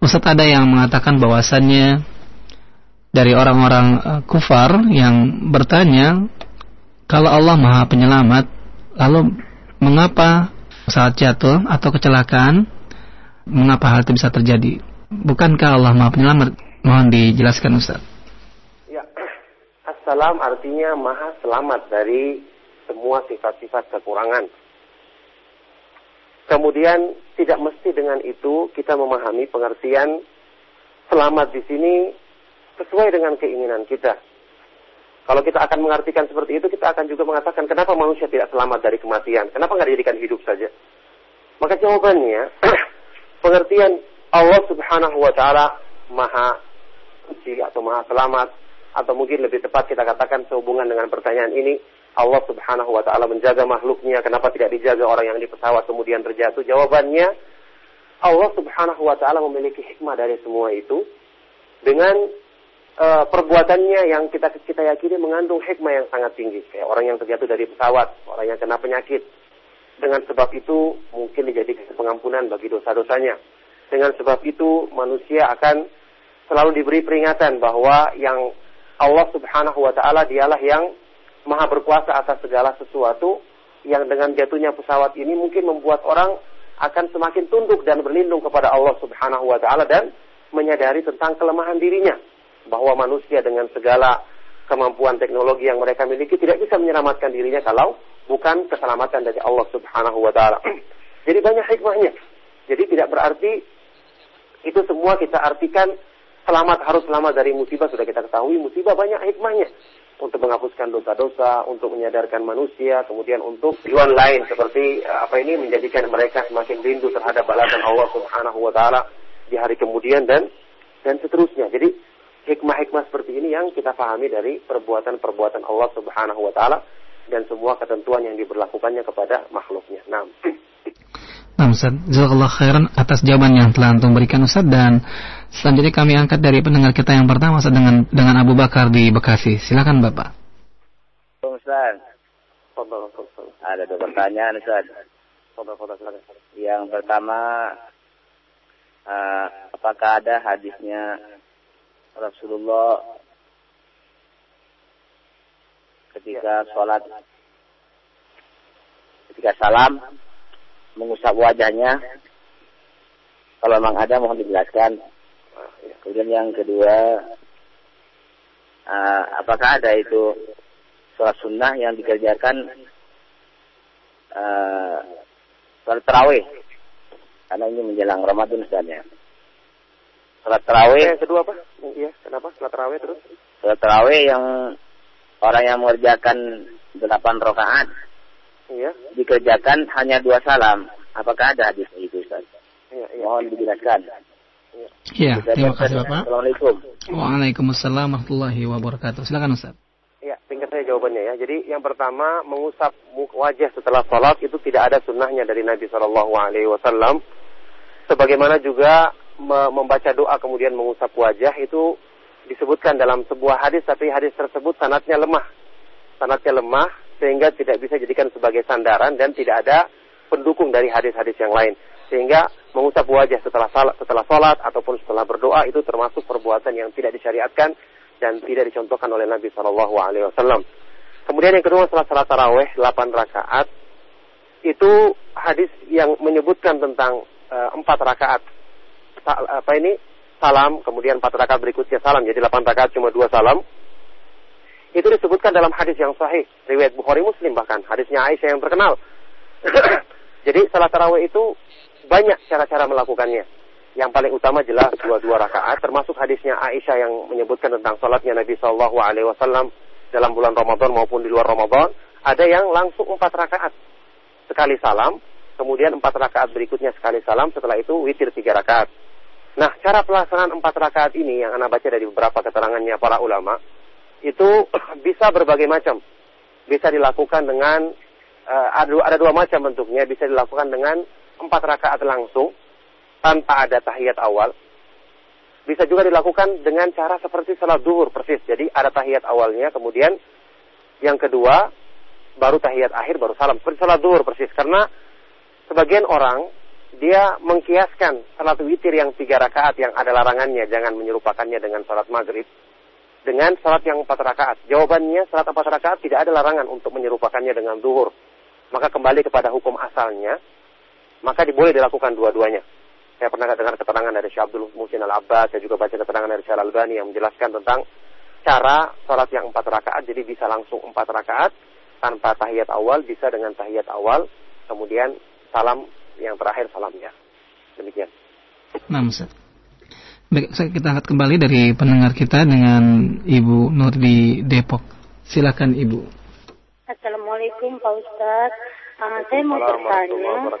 Ustaz ada yang mengatakan bahwasannya dari orang-orang uh, kufar yang bertanya kalau Allah Maha Penyelamat, lalu mengapa saat jatuh atau kecelakaan, mengapa hal itu bisa terjadi? Bukankah Allah Maha Penyelamat? Mohon dijelaskan Ustaz. Ya, (clears throat) Assalam artinya Maha Selamat dari semua sifat-sifat kekurangan. Kemudian tidak mesti dengan itu kita memahami pengertian selamat di sini sesuai dengan keinginan kita. Kalau kita akan mengartikan seperti itu, kita akan juga mengatakan kenapa manusia tidak selamat dari kematian? Kenapa nggak dijadikan hidup saja? Maka jawabannya, (clears throat) pengertian Allah Subhanahu Wa Taala maha suci atau maha selamat atau mungkin lebih tepat kita katakan sehubungan dengan pertanyaan ini Allah Subhanahu wa taala menjaga makhluknya, kenapa tidak dijaga orang yang di pesawat kemudian terjatuh? Jawabannya Allah Subhanahu wa taala memiliki hikmah dari semua itu dengan uh, perbuatannya yang kita kita yakini mengandung hikmah yang sangat tinggi. Kayak orang yang terjatuh dari pesawat, orang yang kena penyakit. Dengan sebab itu mungkin dijadikan pengampunan bagi dosa-dosanya. Dengan sebab itu manusia akan selalu diberi peringatan bahwa yang Allah Subhanahu wa taala dialah yang maha berkuasa atas segala sesuatu yang dengan jatuhnya pesawat ini mungkin membuat orang akan semakin tunduk dan berlindung kepada Allah Subhanahu wa taala dan menyadari tentang kelemahan dirinya bahwa manusia dengan segala kemampuan teknologi yang mereka miliki tidak bisa menyelamatkan dirinya kalau bukan keselamatan dari Allah Subhanahu wa taala. (clears throat) Jadi banyak hikmahnya. Jadi tidak berarti itu semua kita artikan selamat harus selamat dari musibah sudah kita ketahui musibah banyak hikmahnya untuk menghapuskan dosa-dosa, untuk menyadarkan manusia, kemudian untuk tujuan lain seperti eh, apa ini menjadikan mereka semakin rindu terhadap balasan Allah Subhanahu wa taala di hari kemudian dan dan seterusnya. Jadi hikmah-hikmah seperti ini yang kita pahami dari perbuatan-perbuatan Allah Subhanahu wa taala dan semua ketentuan yang diberlakukannya kepada makhluknya. Nah, (clears throat) Nah Ustaz, Jazakallah khairan atas jawaban yang telah Antum berikan Ustaz dan selanjutnya kami angkat dari pendengar kita yang pertama Ustaz dengan dengan Abu Bakar di Bekasi. Silakan Bapak. Ustaz. Ada dua pertanyaan Ustaz. Yang pertama uh, apakah ada hadisnya Rasulullah ketika sholat ketika salam mengusap wajahnya? Kalau memang ada mohon dijelaskan. Kemudian yang kedua, uh, apakah ada itu sholat sunnah yang dikerjakan uh, sholat terawih? Karena ini menjelang Ramadan sebenarnya. Sholat terawih. Yang kedua apa? Iya, kenapa sholat terawih terus? Sholat terawih yang orang yang mengerjakan delapan rakaat Iya. Dikerjakan hanya dua salam. Apakah ada hadis itu Ustaz? Iya, iya. Mohon dijelaskan. Iya, terima kasih Bapak. Assalamualaikum. Waalaikumsalam warahmatullahi wabarakatuh. Silakan Ustaz. Ya, singkat saya jawabannya ya. Jadi yang pertama mengusap wajah setelah sholat itu tidak ada sunnahnya dari Nabi Shallallahu Alaihi Wasallam. Sebagaimana juga membaca doa kemudian mengusap wajah itu disebutkan dalam sebuah hadis, tapi hadis tersebut sanatnya lemah. Sanatnya lemah sehingga tidak bisa jadikan sebagai sandaran dan tidak ada pendukung dari hadis-hadis yang lain. Sehingga mengusap wajah setelah salat, setelah salat ataupun setelah berdoa itu termasuk perbuatan yang tidak disyariatkan dan tidak dicontohkan oleh Nabi Shallallahu Alaihi Wasallam. Kemudian yang kedua setelah salat taraweh 8 rakaat itu hadis yang menyebutkan tentang uh, rakaat apa ini salam kemudian empat rakaat berikutnya salam jadi 8 rakaat cuma dua salam itu disebutkan dalam hadis yang sahih, riwayat Bukhari Muslim bahkan, hadisnya Aisyah yang terkenal. (coughs) Jadi salat tarawih itu banyak cara-cara melakukannya. Yang paling utama jelas dua-dua rakaat, termasuk hadisnya Aisyah yang menyebutkan tentang salatnya Nabi Shallallahu Alaihi Wasallam dalam bulan Ramadan maupun di luar Ramadan. Ada yang langsung empat rakaat sekali salam, kemudian empat rakaat berikutnya sekali salam, setelah itu witir tiga rakaat. Nah, cara pelaksanaan empat rakaat ini yang anda baca dari beberapa keterangannya para ulama, itu (clears throat) bisa berbagai macam. Bisa dilakukan dengan uh, ada, ada dua macam bentuknya. Bisa dilakukan dengan empat rakaat langsung tanpa ada tahiyat awal. Bisa juga dilakukan dengan cara seperti salat duhur persis. Jadi ada tahiyat awalnya, kemudian yang kedua baru tahiyat akhir baru salam seperti salat duhur persis. Karena sebagian orang dia mengkiaskan salat witir yang tiga rakaat yang ada larangannya, jangan menyerupakannya dengan salat maghrib dengan salat yang empat rakaat? Jawabannya salat empat rakaat tidak ada larangan untuk menyerupakannya dengan zuhur. Maka kembali kepada hukum asalnya, maka diboleh dilakukan dua-duanya. Saya pernah dengar keterangan dari Syekh Abdul Musin Al-Abbas, saya juga baca keterangan dari Syekh Al-Albani yang menjelaskan tentang cara salat yang empat rakaat, jadi bisa langsung empat rakaat, tanpa tahiyat awal bisa dengan tahiyat awal kemudian salam yang terakhir salamnya. Demikian. Nah, Ustaz. Baik, kita angkat kembali dari pendengar kita dengan Ibu Nur di Depok. Silakan Ibu. Assalamualaikum Pak Ustaz. Uh, saya mau bertanya,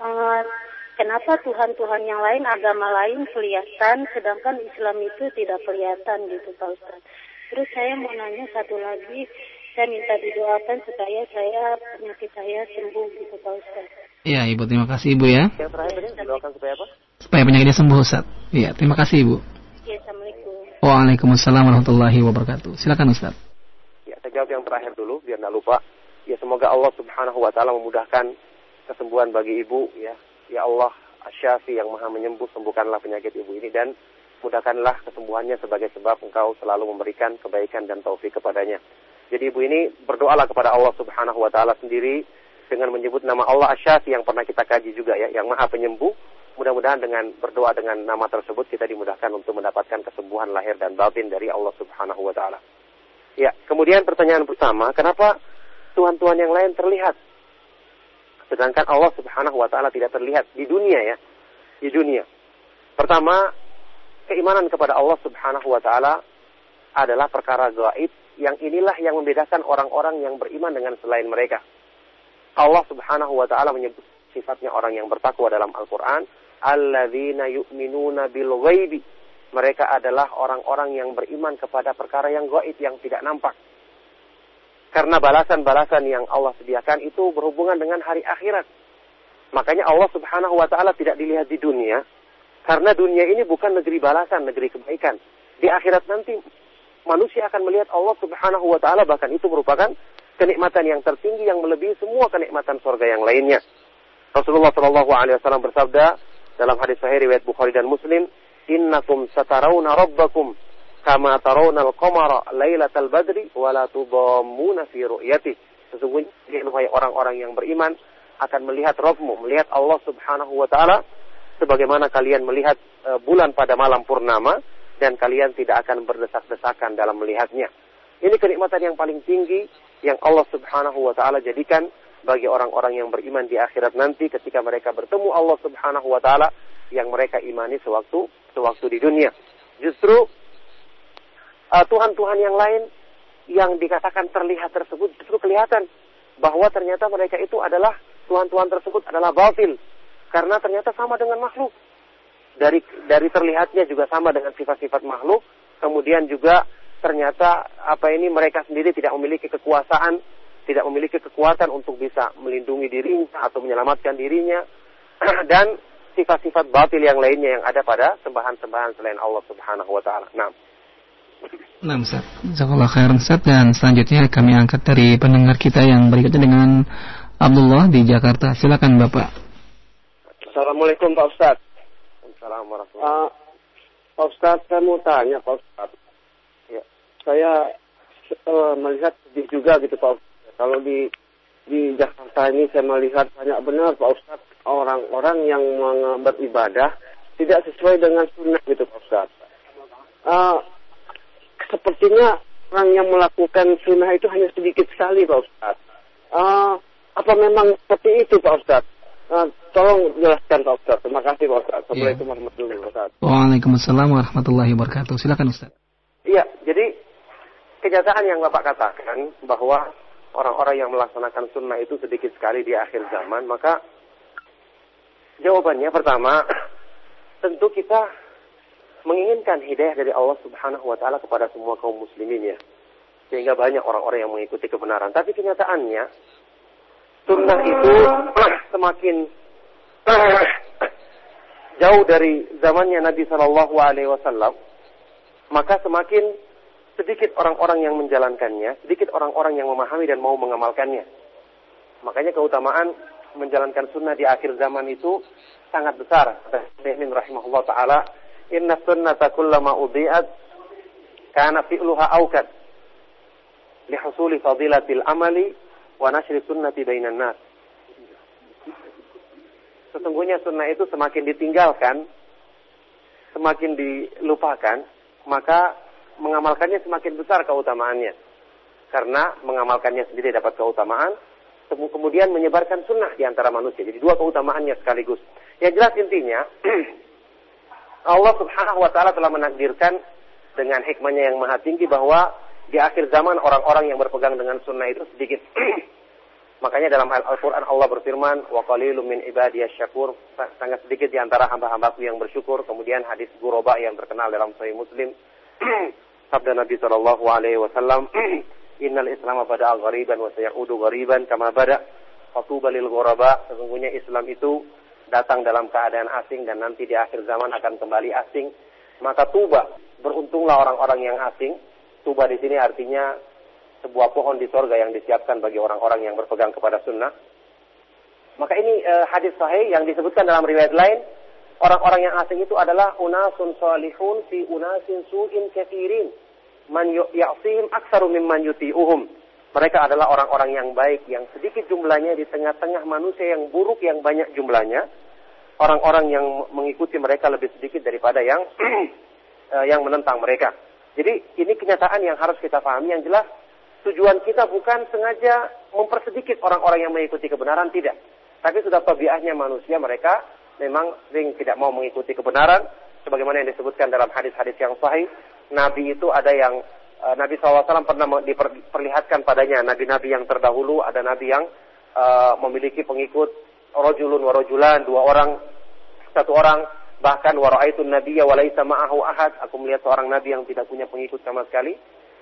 uh, kenapa Tuhan-Tuhan yang lain, agama lain kelihatan, sedangkan Islam itu tidak kelihatan gitu Pak Ustaz. Terus saya mau nanya satu lagi, saya minta didoakan supaya saya penyakit saya sembuh gitu Pak Ustaz. Iya Ibu, terima kasih Ibu ya. Yang terakhir tadi didoakan supaya apa? Supaya penyakitnya sembuh Ustaz. Iya, terima kasih Ibu. Ya, Assalamualaikum. Waalaikumsalam warahmatullahi wabarakatuh. Silakan Ustaz. Ya, saya jawab yang terakhir dulu biar nggak lupa. Ya semoga Allah Subhanahu wa taala memudahkan kesembuhan bagi ibu ya. Ya Allah, Asyafi yang Maha menyembuh, sembuhkanlah penyakit ibu ini dan mudahkanlah kesembuhannya sebagai sebab engkau selalu memberikan kebaikan dan taufik kepadanya. Jadi ibu ini berdoalah kepada Allah Subhanahu wa taala sendiri dengan menyebut nama Allah Asyafi yang pernah kita kaji juga ya, yang Maha Penyembuh. Mudah-mudahan dengan berdoa dengan nama tersebut kita dimudahkan untuk mendapatkan kesembuhan lahir dan batin dari Allah Subhanahu wa taala. Ya, kemudian pertanyaan pertama, kenapa Tuhan-Tuhan yang lain terlihat? Sedangkan Allah Subhanahu wa taala tidak terlihat di dunia ya. Di dunia. Pertama, keimanan kepada Allah Subhanahu wa taala adalah perkara gaib yang inilah yang membedakan orang-orang yang beriman dengan selain mereka. Allah Subhanahu wa taala menyebut sifatnya orang yang bertakwa dalam Al-Qur'an, alladzina yu'minuna bil ghaibi. Mereka adalah orang-orang yang beriman kepada perkara yang gaib yang tidak nampak. Karena balasan-balasan yang Allah sediakan itu berhubungan dengan hari akhirat. Makanya Allah Subhanahu wa taala tidak dilihat di dunia karena dunia ini bukan negeri balasan, negeri kebaikan. Di akhirat nanti manusia akan melihat Allah Subhanahu wa taala bahkan itu merupakan kenikmatan yang tertinggi yang melebihi semua kenikmatan surga yang lainnya. Rasulullah Shallallahu alaihi wasallam bersabda dalam hadis sahih riwayat Bukhari dan Muslim, "Innakum satarawna rabbakum kama tarawna al-qamara lailatal badri wa la fi ru'yati. Sesungguhnya orang-orang yang beriman akan melihat Rabbmu, melihat Allah Subhanahu wa taala sebagaimana kalian melihat uh, bulan pada malam purnama dan kalian tidak akan berdesak-desakan dalam melihatnya. Ini kenikmatan yang paling tinggi yang Allah Subhanahu wa taala jadikan bagi orang-orang yang beriman di akhirat nanti ketika mereka bertemu Allah Subhanahu wa taala yang mereka imani sewaktu sewaktu di dunia. Justru uh, Tuhan-Tuhan yang lain yang dikatakan terlihat tersebut justru kelihatan bahwa ternyata mereka itu adalah Tuhan-Tuhan tersebut adalah batil karena ternyata sama dengan makhluk dari dari terlihatnya juga sama dengan sifat-sifat makhluk kemudian juga ternyata apa ini mereka sendiri tidak memiliki kekuasaan tidak memiliki kekuatan untuk bisa melindungi dirinya atau menyelamatkan dirinya (clears throat) dan sifat-sifat batil yang lainnya yang ada pada sembahan-sembahan selain Allah Subhanahu wa taala. Nah, Nah, Ustaz. Jazakallah khairan Ustaz. Dan selanjutnya kami angkat dari pendengar kita yang berikutnya dengan Abdullah di Jakarta. Silakan Bapak. Assalamualaikum Pak Ustaz. Assalamualaikum Uh, Pak Ustaz, saya mau tanya Pak Ustaz. Ya, saya uh, melihat sedih juga gitu Pak Ustaz. Kalau di di Jakarta ini saya melihat banyak benar Pak Ustaz orang-orang yang beribadah tidak sesuai dengan sunnah gitu Pak Ustaz. Uh, sepertinya orang yang melakukan sunnah itu hanya sedikit sekali Pak Ustaz. Uh, apa memang seperti itu Pak Ustaz? Uh, tolong jelaskan Pak Ustaz. Terima kasih Pak Ustaz. Assalamualaikum Ya. warahmatullahi wabarakatuh. Waalaikumsalam warahmatullahi wabarakatuh. Silakan Ustaz. Iya, jadi kenyataan yang Bapak katakan bahwa orang-orang yang melaksanakan sunnah itu sedikit sekali di akhir zaman, maka jawabannya pertama, tentu kita menginginkan hidayah dari Allah Subhanahu wa taala kepada semua kaum muslimin ya. Sehingga banyak orang-orang yang mengikuti kebenaran. Tapi kenyataannya sunnah itu (clears throat) semakin (clears throat) jauh dari zamannya Nabi Shallallahu alaihi wasallam, maka semakin sedikit orang-orang yang menjalankannya, sedikit orang-orang yang memahami dan mau mengamalkannya. Makanya keutamaan menjalankan sunnah di akhir zaman itu sangat besar. Ibn rahimahullah taala, "Inna sunnata kullama udhi'at kana fi'luha awkad lihusuli fadilatil amali wa nashri sunnati bainan nas." Sesungguhnya sunnah itu semakin ditinggalkan, semakin dilupakan, maka mengamalkannya semakin besar keutamaannya. karena mengamalkannya sendiri dapat keutamaan, kemudian menyebarkan sunnah di antara manusia. Jadi dua keutamaannya sekaligus. Yang jelas intinya, (clears throat) Allah subhanahu wa ta'ala telah menakdirkan dengan hikmahnya yang maha tinggi bahwa di akhir zaman orang-orang yang berpegang dengan sunnah itu sedikit. (clears throat) Makanya dalam Al-Quran Allah berfirman, wa qalilum min syakur, sangat sedikit di antara hamba-hambaku yang bersyukur. Kemudian hadis Guroba yang terkenal dalam Sahih Muslim, (clears throat) sabda Nabi Shallallahu Alaihi Wasallam, (clears throat) Innal Islam pada ghariban wa sayaudu ghariban kama bada fatuba lil ghuraba. Sesungguhnya Islam itu datang dalam keadaan asing dan nanti di akhir zaman akan kembali asing. Maka tuba, beruntunglah orang-orang yang asing. Tuba di sini artinya sebuah pohon di sorga yang disiapkan bagi orang-orang yang berpegang kepada sunnah. Maka ini uh, hadis sahih yang disebutkan dalam riwayat lain, orang-orang yang asing itu adalah unasun salihun fi unasin su'in kathirin man ya'sihim aksaru mimman yuti'uhum. Mereka adalah orang-orang yang baik, yang sedikit jumlahnya di tengah-tengah manusia yang buruk yang banyak jumlahnya. Orang-orang yang mengikuti mereka lebih sedikit daripada yang (clears throat) eh, yang menentang mereka. Jadi ini kenyataan yang harus kita pahami. Yang jelas tujuan kita bukan sengaja mempersedikit orang-orang yang mengikuti kebenaran, tidak. Tapi sudah tabiatnya manusia mereka memang sering tidak mau mengikuti kebenaran sebagaimana yang disebutkan dalam hadis-hadis yang sahih nabi itu ada yang uh, Nabi SAW pernah diperlihatkan padanya nabi-nabi yang terdahulu ada nabi yang uh, memiliki pengikut rojulun warojulan dua orang satu orang bahkan waraitun nabiyya walaisa ma'ahu ahad aku melihat seorang nabi yang tidak punya pengikut sama sekali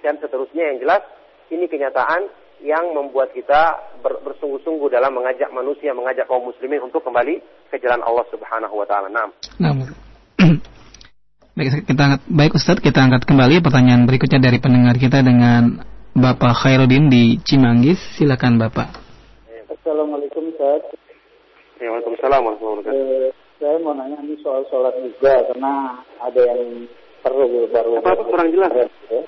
dan seterusnya yang jelas ini kenyataan yang membuat kita bersungguh-sungguh dalam mengajak manusia, mengajak kaum muslimin untuk kembali ke jalan Allah Subhanahu wa taala. Nah. (clears throat) Baik, kita baik Ustadz, kita angkat kembali pertanyaan berikutnya dari pendengar kita dengan Bapak Khairuddin di Cimanggis. Silakan Bapak. Assalamualaikum Ustaz. Ya, Waalaikumsalam warahmatullahi eh, saya mau nanya ini soal sholat juga karena ada yang perlu baru. Apa kurang jelas? Ya.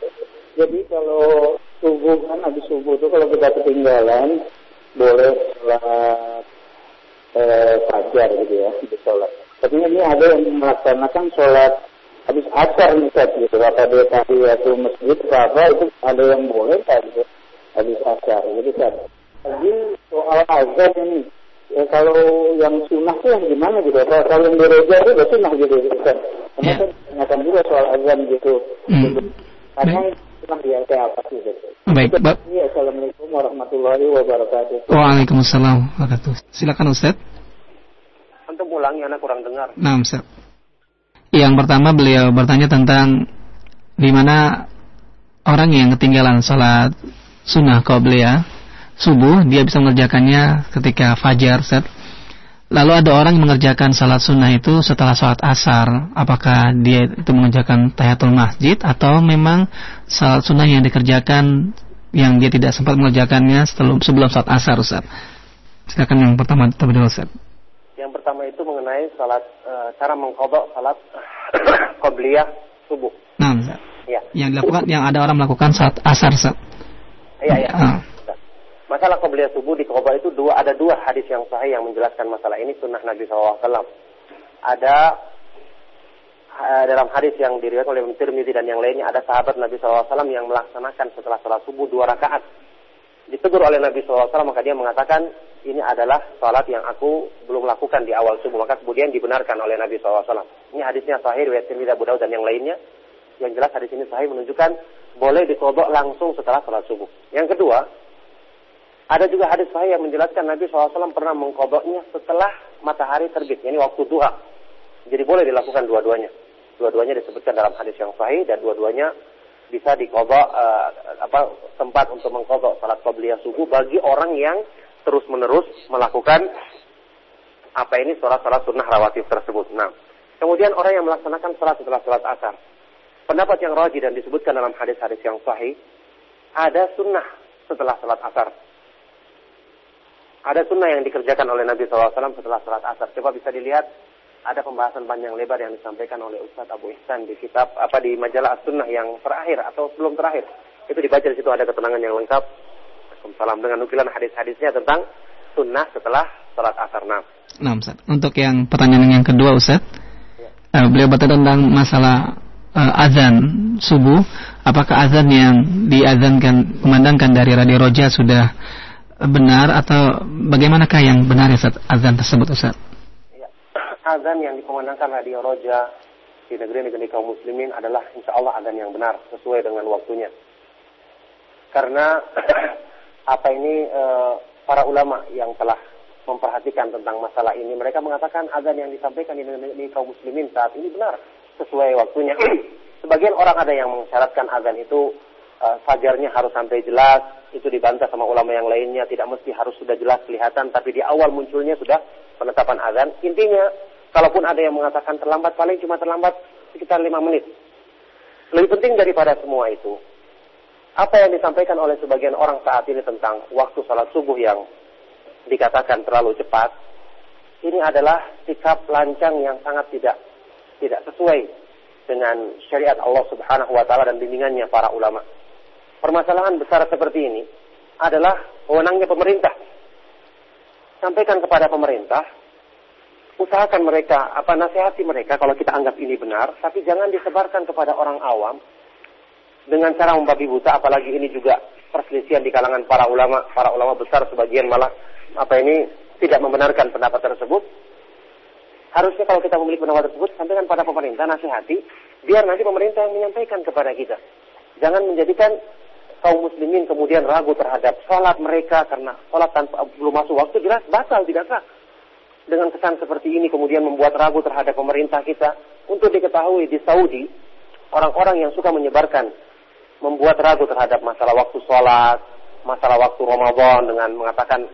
Jadi kalau subuh kan habis subuh itu kalau kita ketinggalan boleh sholat eh, fajar gitu ya di sholat. Tapi ini ada yang melaksanakan sholat habis asar Ustaz gitu apa dia waktu masjid apa itu ada yang boleh kan gitu habis asar jadi kan lagi soal azan ini ya, kalau yang sunnah tuh yang gimana gitu kalau yang bereja itu udah sunnah gitu Ustaz karena yeah. kan juga soal azan gitu hmm. gitu. karena dia kayak apa sih gitu Baik, Bapak. Ya, Assalamualaikum warahmatullahi wabarakatuh. Waalaikumsalam warahmatullahi Silakan Ustaz. Untuk ulangi, anak kurang dengar. Nah, Ustaz. Yang pertama beliau bertanya tentang di mana orang yang ketinggalan sholat sunnah qobliyah subuh dia bisa mengerjakannya ketika fajar set. Lalu ada orang yang mengerjakan sholat sunnah itu setelah sholat asar. Apakah dia itu mengerjakan tahiyatul masjid atau memang sholat sunnah yang dikerjakan yang dia tidak sempat mengerjakannya sebelum sebelum sholat asar Ustaz. Silakan yang pertama terlebih dahulu Ustaz. Yang pertama itu mengenai salat e, cara mengkodok salat (coughs) qobliyah subuh. Nah, ya. Yang dilakukan yang ada orang melakukan saat asar, Ustaz. Iya, iya. Ah. Masalah qobliyah subuh di Qoba itu dua ada dua hadis yang sahih yang menjelaskan masalah ini sunnah Nabi SAW. Ada uh, dalam hadis yang diriwayatkan oleh Tirmidzi dan yang lainnya ada sahabat Nabi SAW yang melaksanakan setelah sholat subuh dua rakaat. Ditegur oleh Nabi SAW maka dia mengatakan ini adalah salat yang aku belum lakukan di awal subuh. Maka kemudian dibenarkan oleh Nabi SAW. Ini hadisnya sahih, riwayat Tirmidzi, Abu dan yang lainnya. Yang jelas hadis ini sahih menunjukkan boleh dikodok langsung setelah salat subuh. Yang kedua, ada juga hadis sahih yang menjelaskan Nabi SAW pernah mengkodoknya setelah matahari terbit. Ini waktu duha. Jadi boleh dilakukan dua-duanya. Dua-duanya disebutkan dalam hadis yang sahih dan dua-duanya bisa dikodok uh, apa tempat untuk mengkodok salat qobliyah subuh bagi orang yang terus menerus melakukan apa ini sholat-sholat sunnah rawatib tersebut. Nah, kemudian orang yang melaksanakan sholat setelah sholat asar. Pendapat yang rajih dan disebutkan dalam hadis-hadis yang sahih, ada sunnah setelah sholat asar. Ada sunnah yang dikerjakan oleh Nabi SAW setelah sholat asar. Coba bisa dilihat, ada pembahasan panjang lebar yang disampaikan oleh Ustadz Abu Ihsan di kitab apa di majalah sunnah yang terakhir atau sebelum terakhir. Itu dibaca di situ ada ketenangan yang lengkap Waalaikumsalam dengan nukilan hadis-hadisnya tentang sunnah setelah sholat asar. Nah, nah Ustaz. Untuk yang pertanyaan yang kedua Ustaz, ya. uh, beliau bertanya tentang masalah uh, azan subuh, apakah azan yang diazankan kumandangkan dari Radio Roja sudah benar atau bagaimanakah yang benar ya azan tersebut Ustaz? Ya, (clears throat) azan yang dikumandangkan Radio Roja di negeri-negeri kaum muslimin adalah insya Allah azan yang benar sesuai dengan waktunya. Karena (clears throat) apa ini e, para ulama yang telah memperhatikan tentang masalah ini, mereka mengatakan azan yang disampaikan di, di kaum muslimin saat ini benar sesuai waktunya. (clears throat) Sebagian orang ada yang mensyaratkan azan itu fajarnya harus sampai jelas, itu dibantah sama ulama yang lainnya, tidak mesti harus sudah jelas kelihatan, tapi di awal munculnya sudah penetapan azan. Intinya, kalaupun ada yang mengatakan terlambat, paling cuma terlambat sekitar lima menit. Lebih penting daripada semua itu, apa yang disampaikan oleh sebagian orang saat ini tentang waktu salat subuh yang dikatakan terlalu cepat, ini adalah sikap lancang yang sangat tidak tidak sesuai dengan syariat Allah Subhanahu wa taala dan bimbingannya para ulama. Permasalahan besar seperti ini adalah wewenangnya pemerintah. Sampaikan kepada pemerintah, usahakan mereka, apa nasihati mereka kalau kita anggap ini benar, tapi jangan disebarkan kepada orang awam dengan cara membabi buta, apalagi ini juga perselisihan di kalangan para ulama, para ulama besar sebagian malah apa ini tidak membenarkan pendapat tersebut, harusnya kalau kita memiliki pendapat tersebut sampaikan pada pemerintah nasihati biar nanti pemerintah yang menyampaikan kepada kita jangan menjadikan kaum muslimin kemudian ragu terhadap sholat mereka karena sholat tanpa belum masuk waktu jelas batal tidak sah. Dengan kesan seperti ini kemudian membuat ragu terhadap pemerintah kita. Untuk diketahui di Saudi orang-orang yang suka menyebarkan membuat ragu terhadap masalah waktu sholat masalah waktu Ramadan dengan mengatakan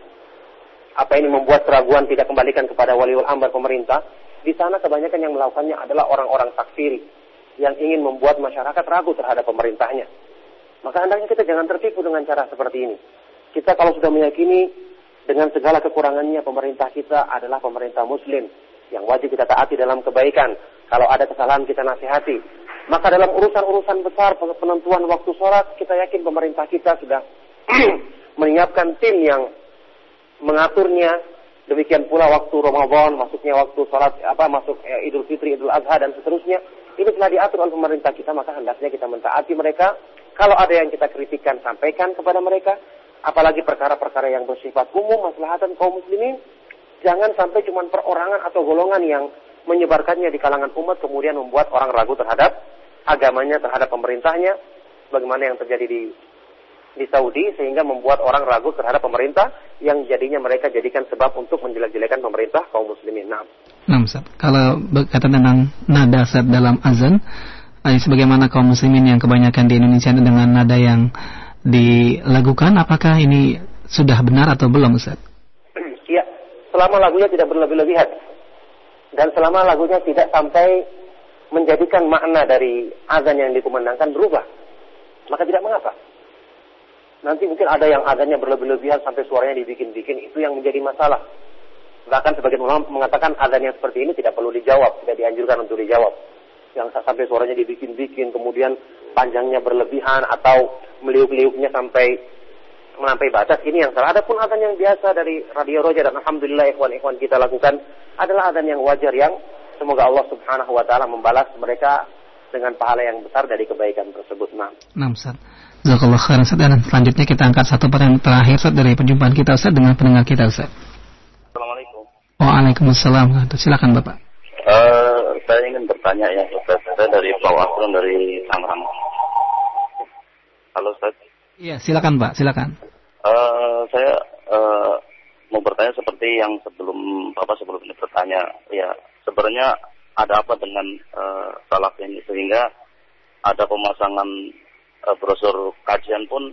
apa ini membuat keraguan tidak kembalikan kepada waliul amr pemerintah, di sana kebanyakan yang melakukannya adalah orang-orang takfiri yang ingin membuat masyarakat ragu terhadap pemerintahnya. Maka hendaknya kita jangan tertipu dengan cara seperti ini. Kita kalau sudah meyakini dengan segala kekurangannya pemerintah kita adalah pemerintah muslim yang wajib kita taati dalam kebaikan. Kalau ada kesalahan kita nasihati. Maka dalam urusan-urusan besar penentuan waktu sholat kita yakin pemerintah kita sudah (clears throat) menyiapkan tim yang mengaturnya. Demikian pula waktu Ramadan, masuknya waktu salat apa masuk ya, Idul Fitri, Idul Adha dan seterusnya. Ini telah diatur oleh pemerintah kita, maka hendaknya kita mentaati mereka. Kalau ada yang kita kritikan, sampaikan kepada mereka. Apalagi perkara-perkara yang bersifat umum, maslahatan kaum muslimin. Jangan sampai cuma perorangan atau golongan yang menyebarkannya di kalangan umat, kemudian membuat orang ragu terhadap agamanya, terhadap pemerintahnya. Bagaimana yang terjadi di di Saudi sehingga membuat orang ragu terhadap pemerintah yang jadinya mereka jadikan sebab untuk menjelek-jelekan pemerintah kaum muslimin. Nah, nah. Kalau berkata tentang nada Ustaz dalam azan, eh, sebagaimana kaum muslimin yang kebanyakan di Indonesia dengan nada yang dilakukan, apakah ini sudah benar atau belum Ustaz? Iya, (clears throat) selama lagunya tidak berlebih-lebihan dan selama lagunya tidak sampai menjadikan makna dari azan yang dikumandangkan berubah, maka tidak mengapa. Nanti mungkin ada yang adanya berlebih-lebihan sampai suaranya dibikin-bikin, itu yang menjadi masalah. Bahkan sebagian ulama mengatakan adhan yang seperti ini tidak perlu dijawab, tidak dianjurkan untuk dijawab. Yang sampai suaranya dibikin-bikin, kemudian panjangnya berlebihan atau meliuk-liuknya sampai melampai batas, ini yang salah. Adapun adhan yang biasa dari Radio Roja dan Alhamdulillah ikhwan-ikhwan kita lakukan adalah adhan yang wajar yang semoga Allah subhanahu wa ta'ala membalas mereka dengan pahala yang besar dari kebaikan tersebut. Nah, nah Ustaz. Jazakallah khairan Ustaz dan selanjutnya kita angkat satu pertanyaan terakhir Ustaz dari perjumpaan kita Ustaz dengan pendengar kita Ustaz. Assalamualaikum. Waalaikumsalam. Silakan Bapak. Uh, saya ingin bertanya ya Ustaz. Saya dari Pak Wasron dari Tangerang. Halo Ustaz. Iya, silakan Pak, silakan. Uh, saya uh, mau bertanya seperti yang sebelum Bapak sebelum ini bertanya. Ya, sebenarnya ada apa dengan uh, salaf ini sehingga ada pemasangan uh, brosur kajian pun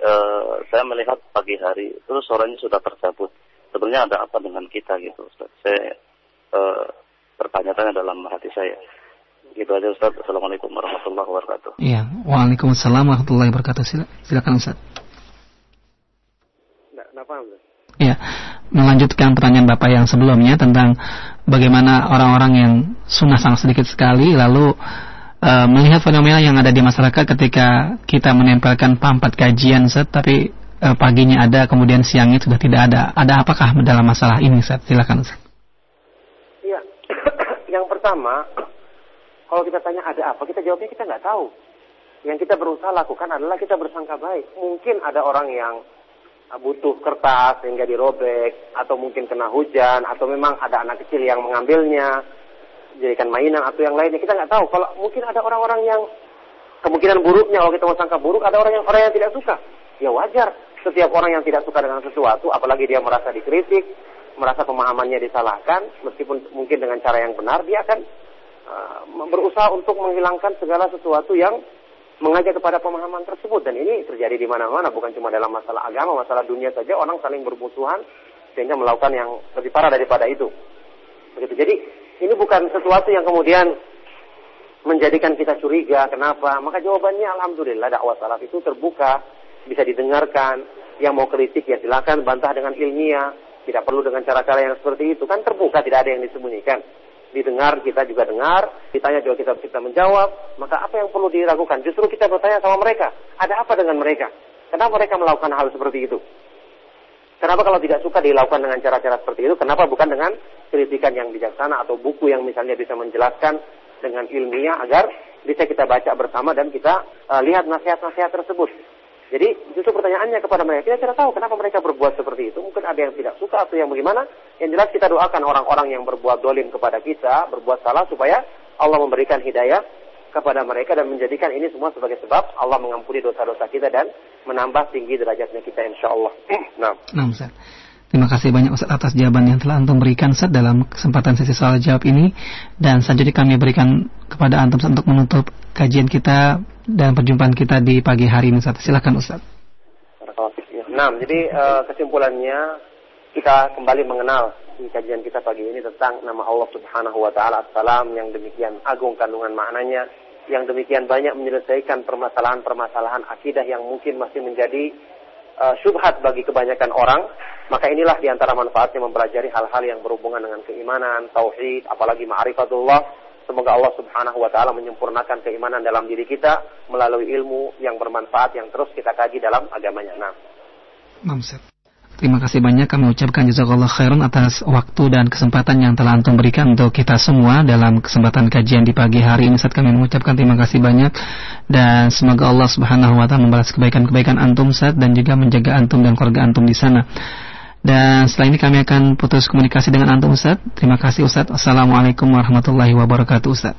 uh, saya melihat pagi hari terus sorenya sudah tercabut. Sebenarnya ada apa dengan kita gitu Ustaz? Saya uh, bertanya-tanya dalam hati saya. Gitu aja Ustaz. Assalamualaikum warahmatullahi wabarakatuh. Iya, Waalaikumsalam warahmatullahi wabarakatuh. Silakan Ustaz. Iya, melanjutkan pertanyaan Bapak yang sebelumnya tentang bagaimana orang-orang yang sunnah sangat sedikit sekali lalu uh, melihat fenomena yang ada di masyarakat ketika kita menempelkan pampat kajian set tapi uh, paginya ada kemudian siangnya sudah tidak ada. Ada apakah dalam masalah ini set? Silakan set. Pertama, kalau kita tanya ada apa, kita jawabnya kita nggak tahu. Yang kita berusaha lakukan adalah kita bersangka baik. Mungkin ada orang yang butuh kertas sehingga dirobek, atau mungkin kena hujan, atau memang ada anak kecil yang mengambilnya, jadikan mainan atau yang lainnya. Kita nggak tahu. Kalau mungkin ada orang-orang yang kemungkinan buruknya kalau kita mau sangka buruk, ada orang yang orang yang tidak suka. Ya wajar. Setiap orang yang tidak suka dengan sesuatu, apalagi dia merasa dikritik, merasa pemahamannya disalahkan, meskipun mungkin dengan cara yang benar, dia akan uh, berusaha untuk menghilangkan segala sesuatu yang mengajak kepada pemahaman tersebut. Dan ini terjadi di mana-mana bukan cuma dalam masalah agama masalah dunia saja orang saling bermusuhan sehingga melakukan yang lebih parah daripada itu. Begitu. Jadi ini bukan sesuatu yang kemudian menjadikan kita curiga kenapa? Maka jawabannya alhamdulillah dakwah salaf itu terbuka bisa didengarkan. Yang mau kritik ya silakan bantah dengan ilmiah tidak perlu dengan cara-cara yang seperti itu kan terbuka tidak ada yang disembunyikan didengar kita juga dengar, ditanya juga kita kita menjawab, maka apa yang perlu diragukan? Justru kita bertanya sama mereka, ada apa dengan mereka? Kenapa mereka melakukan hal seperti itu? Kenapa kalau tidak suka dilakukan dengan cara-cara seperti itu? Kenapa bukan dengan kritikan yang bijaksana atau buku yang misalnya bisa menjelaskan dengan ilmiah agar bisa kita baca bersama dan kita uh, lihat nasihat-nasihat tersebut. Jadi justru pertanyaannya kepada mereka, kita tidak tahu kenapa mereka berbuat seperti itu. Mungkin ada yang tidak suka atau yang bagaimana. Yang jelas kita doakan orang-orang yang berbuat dolim kepada kita, berbuat salah supaya Allah memberikan hidayah kepada mereka dan menjadikan ini semua sebagai sebab Allah mengampuni dosa-dosa kita dan menambah tinggi derajatnya kita insya Allah. (clears throat) nah. nah Ustaz. Terima kasih banyak Ustaz atas jawaban yang telah Antum berikan Ustaz dalam kesempatan sesi soal jawab ini dan selanjutnya kami berikan kepada Antum untuk menutup kajian kita dan perjumpaan kita di pagi hari ini Ustaz. Silakan Ustaz. Nah, jadi uh, kesimpulannya kita kembali mengenal di kajian kita pagi ini tentang nama Allah Subhanahu wa taala Assalam yang demikian agung kandungan maknanya, yang demikian banyak menyelesaikan permasalahan-permasalahan akidah yang mungkin masih menjadi uh, syubhat bagi kebanyakan orang, maka inilah di antara manfaatnya mempelajari hal-hal yang berhubungan dengan keimanan, tauhid, apalagi ma'rifatullah Semoga Allah Subhanahu wa taala menyempurnakan keimanan dalam diri kita melalui ilmu yang bermanfaat yang terus kita kaji dalam agamanya. Nah. Terima kasih banyak kami ucapkan jazakallah khairan atas waktu dan kesempatan yang telah antum berikan untuk kita semua dalam kesempatan kajian di pagi hari ini. Saat kami mengucapkan terima kasih banyak dan semoga Allah Subhanahu wa taala membalas kebaikan-kebaikan antum saat dan juga menjaga antum dan keluarga antum di sana. Dan setelah ini kami akan putus komunikasi dengan Antum Ustaz. Terima kasih Ustaz. Assalamualaikum warahmatullahi wabarakatuh Ustaz.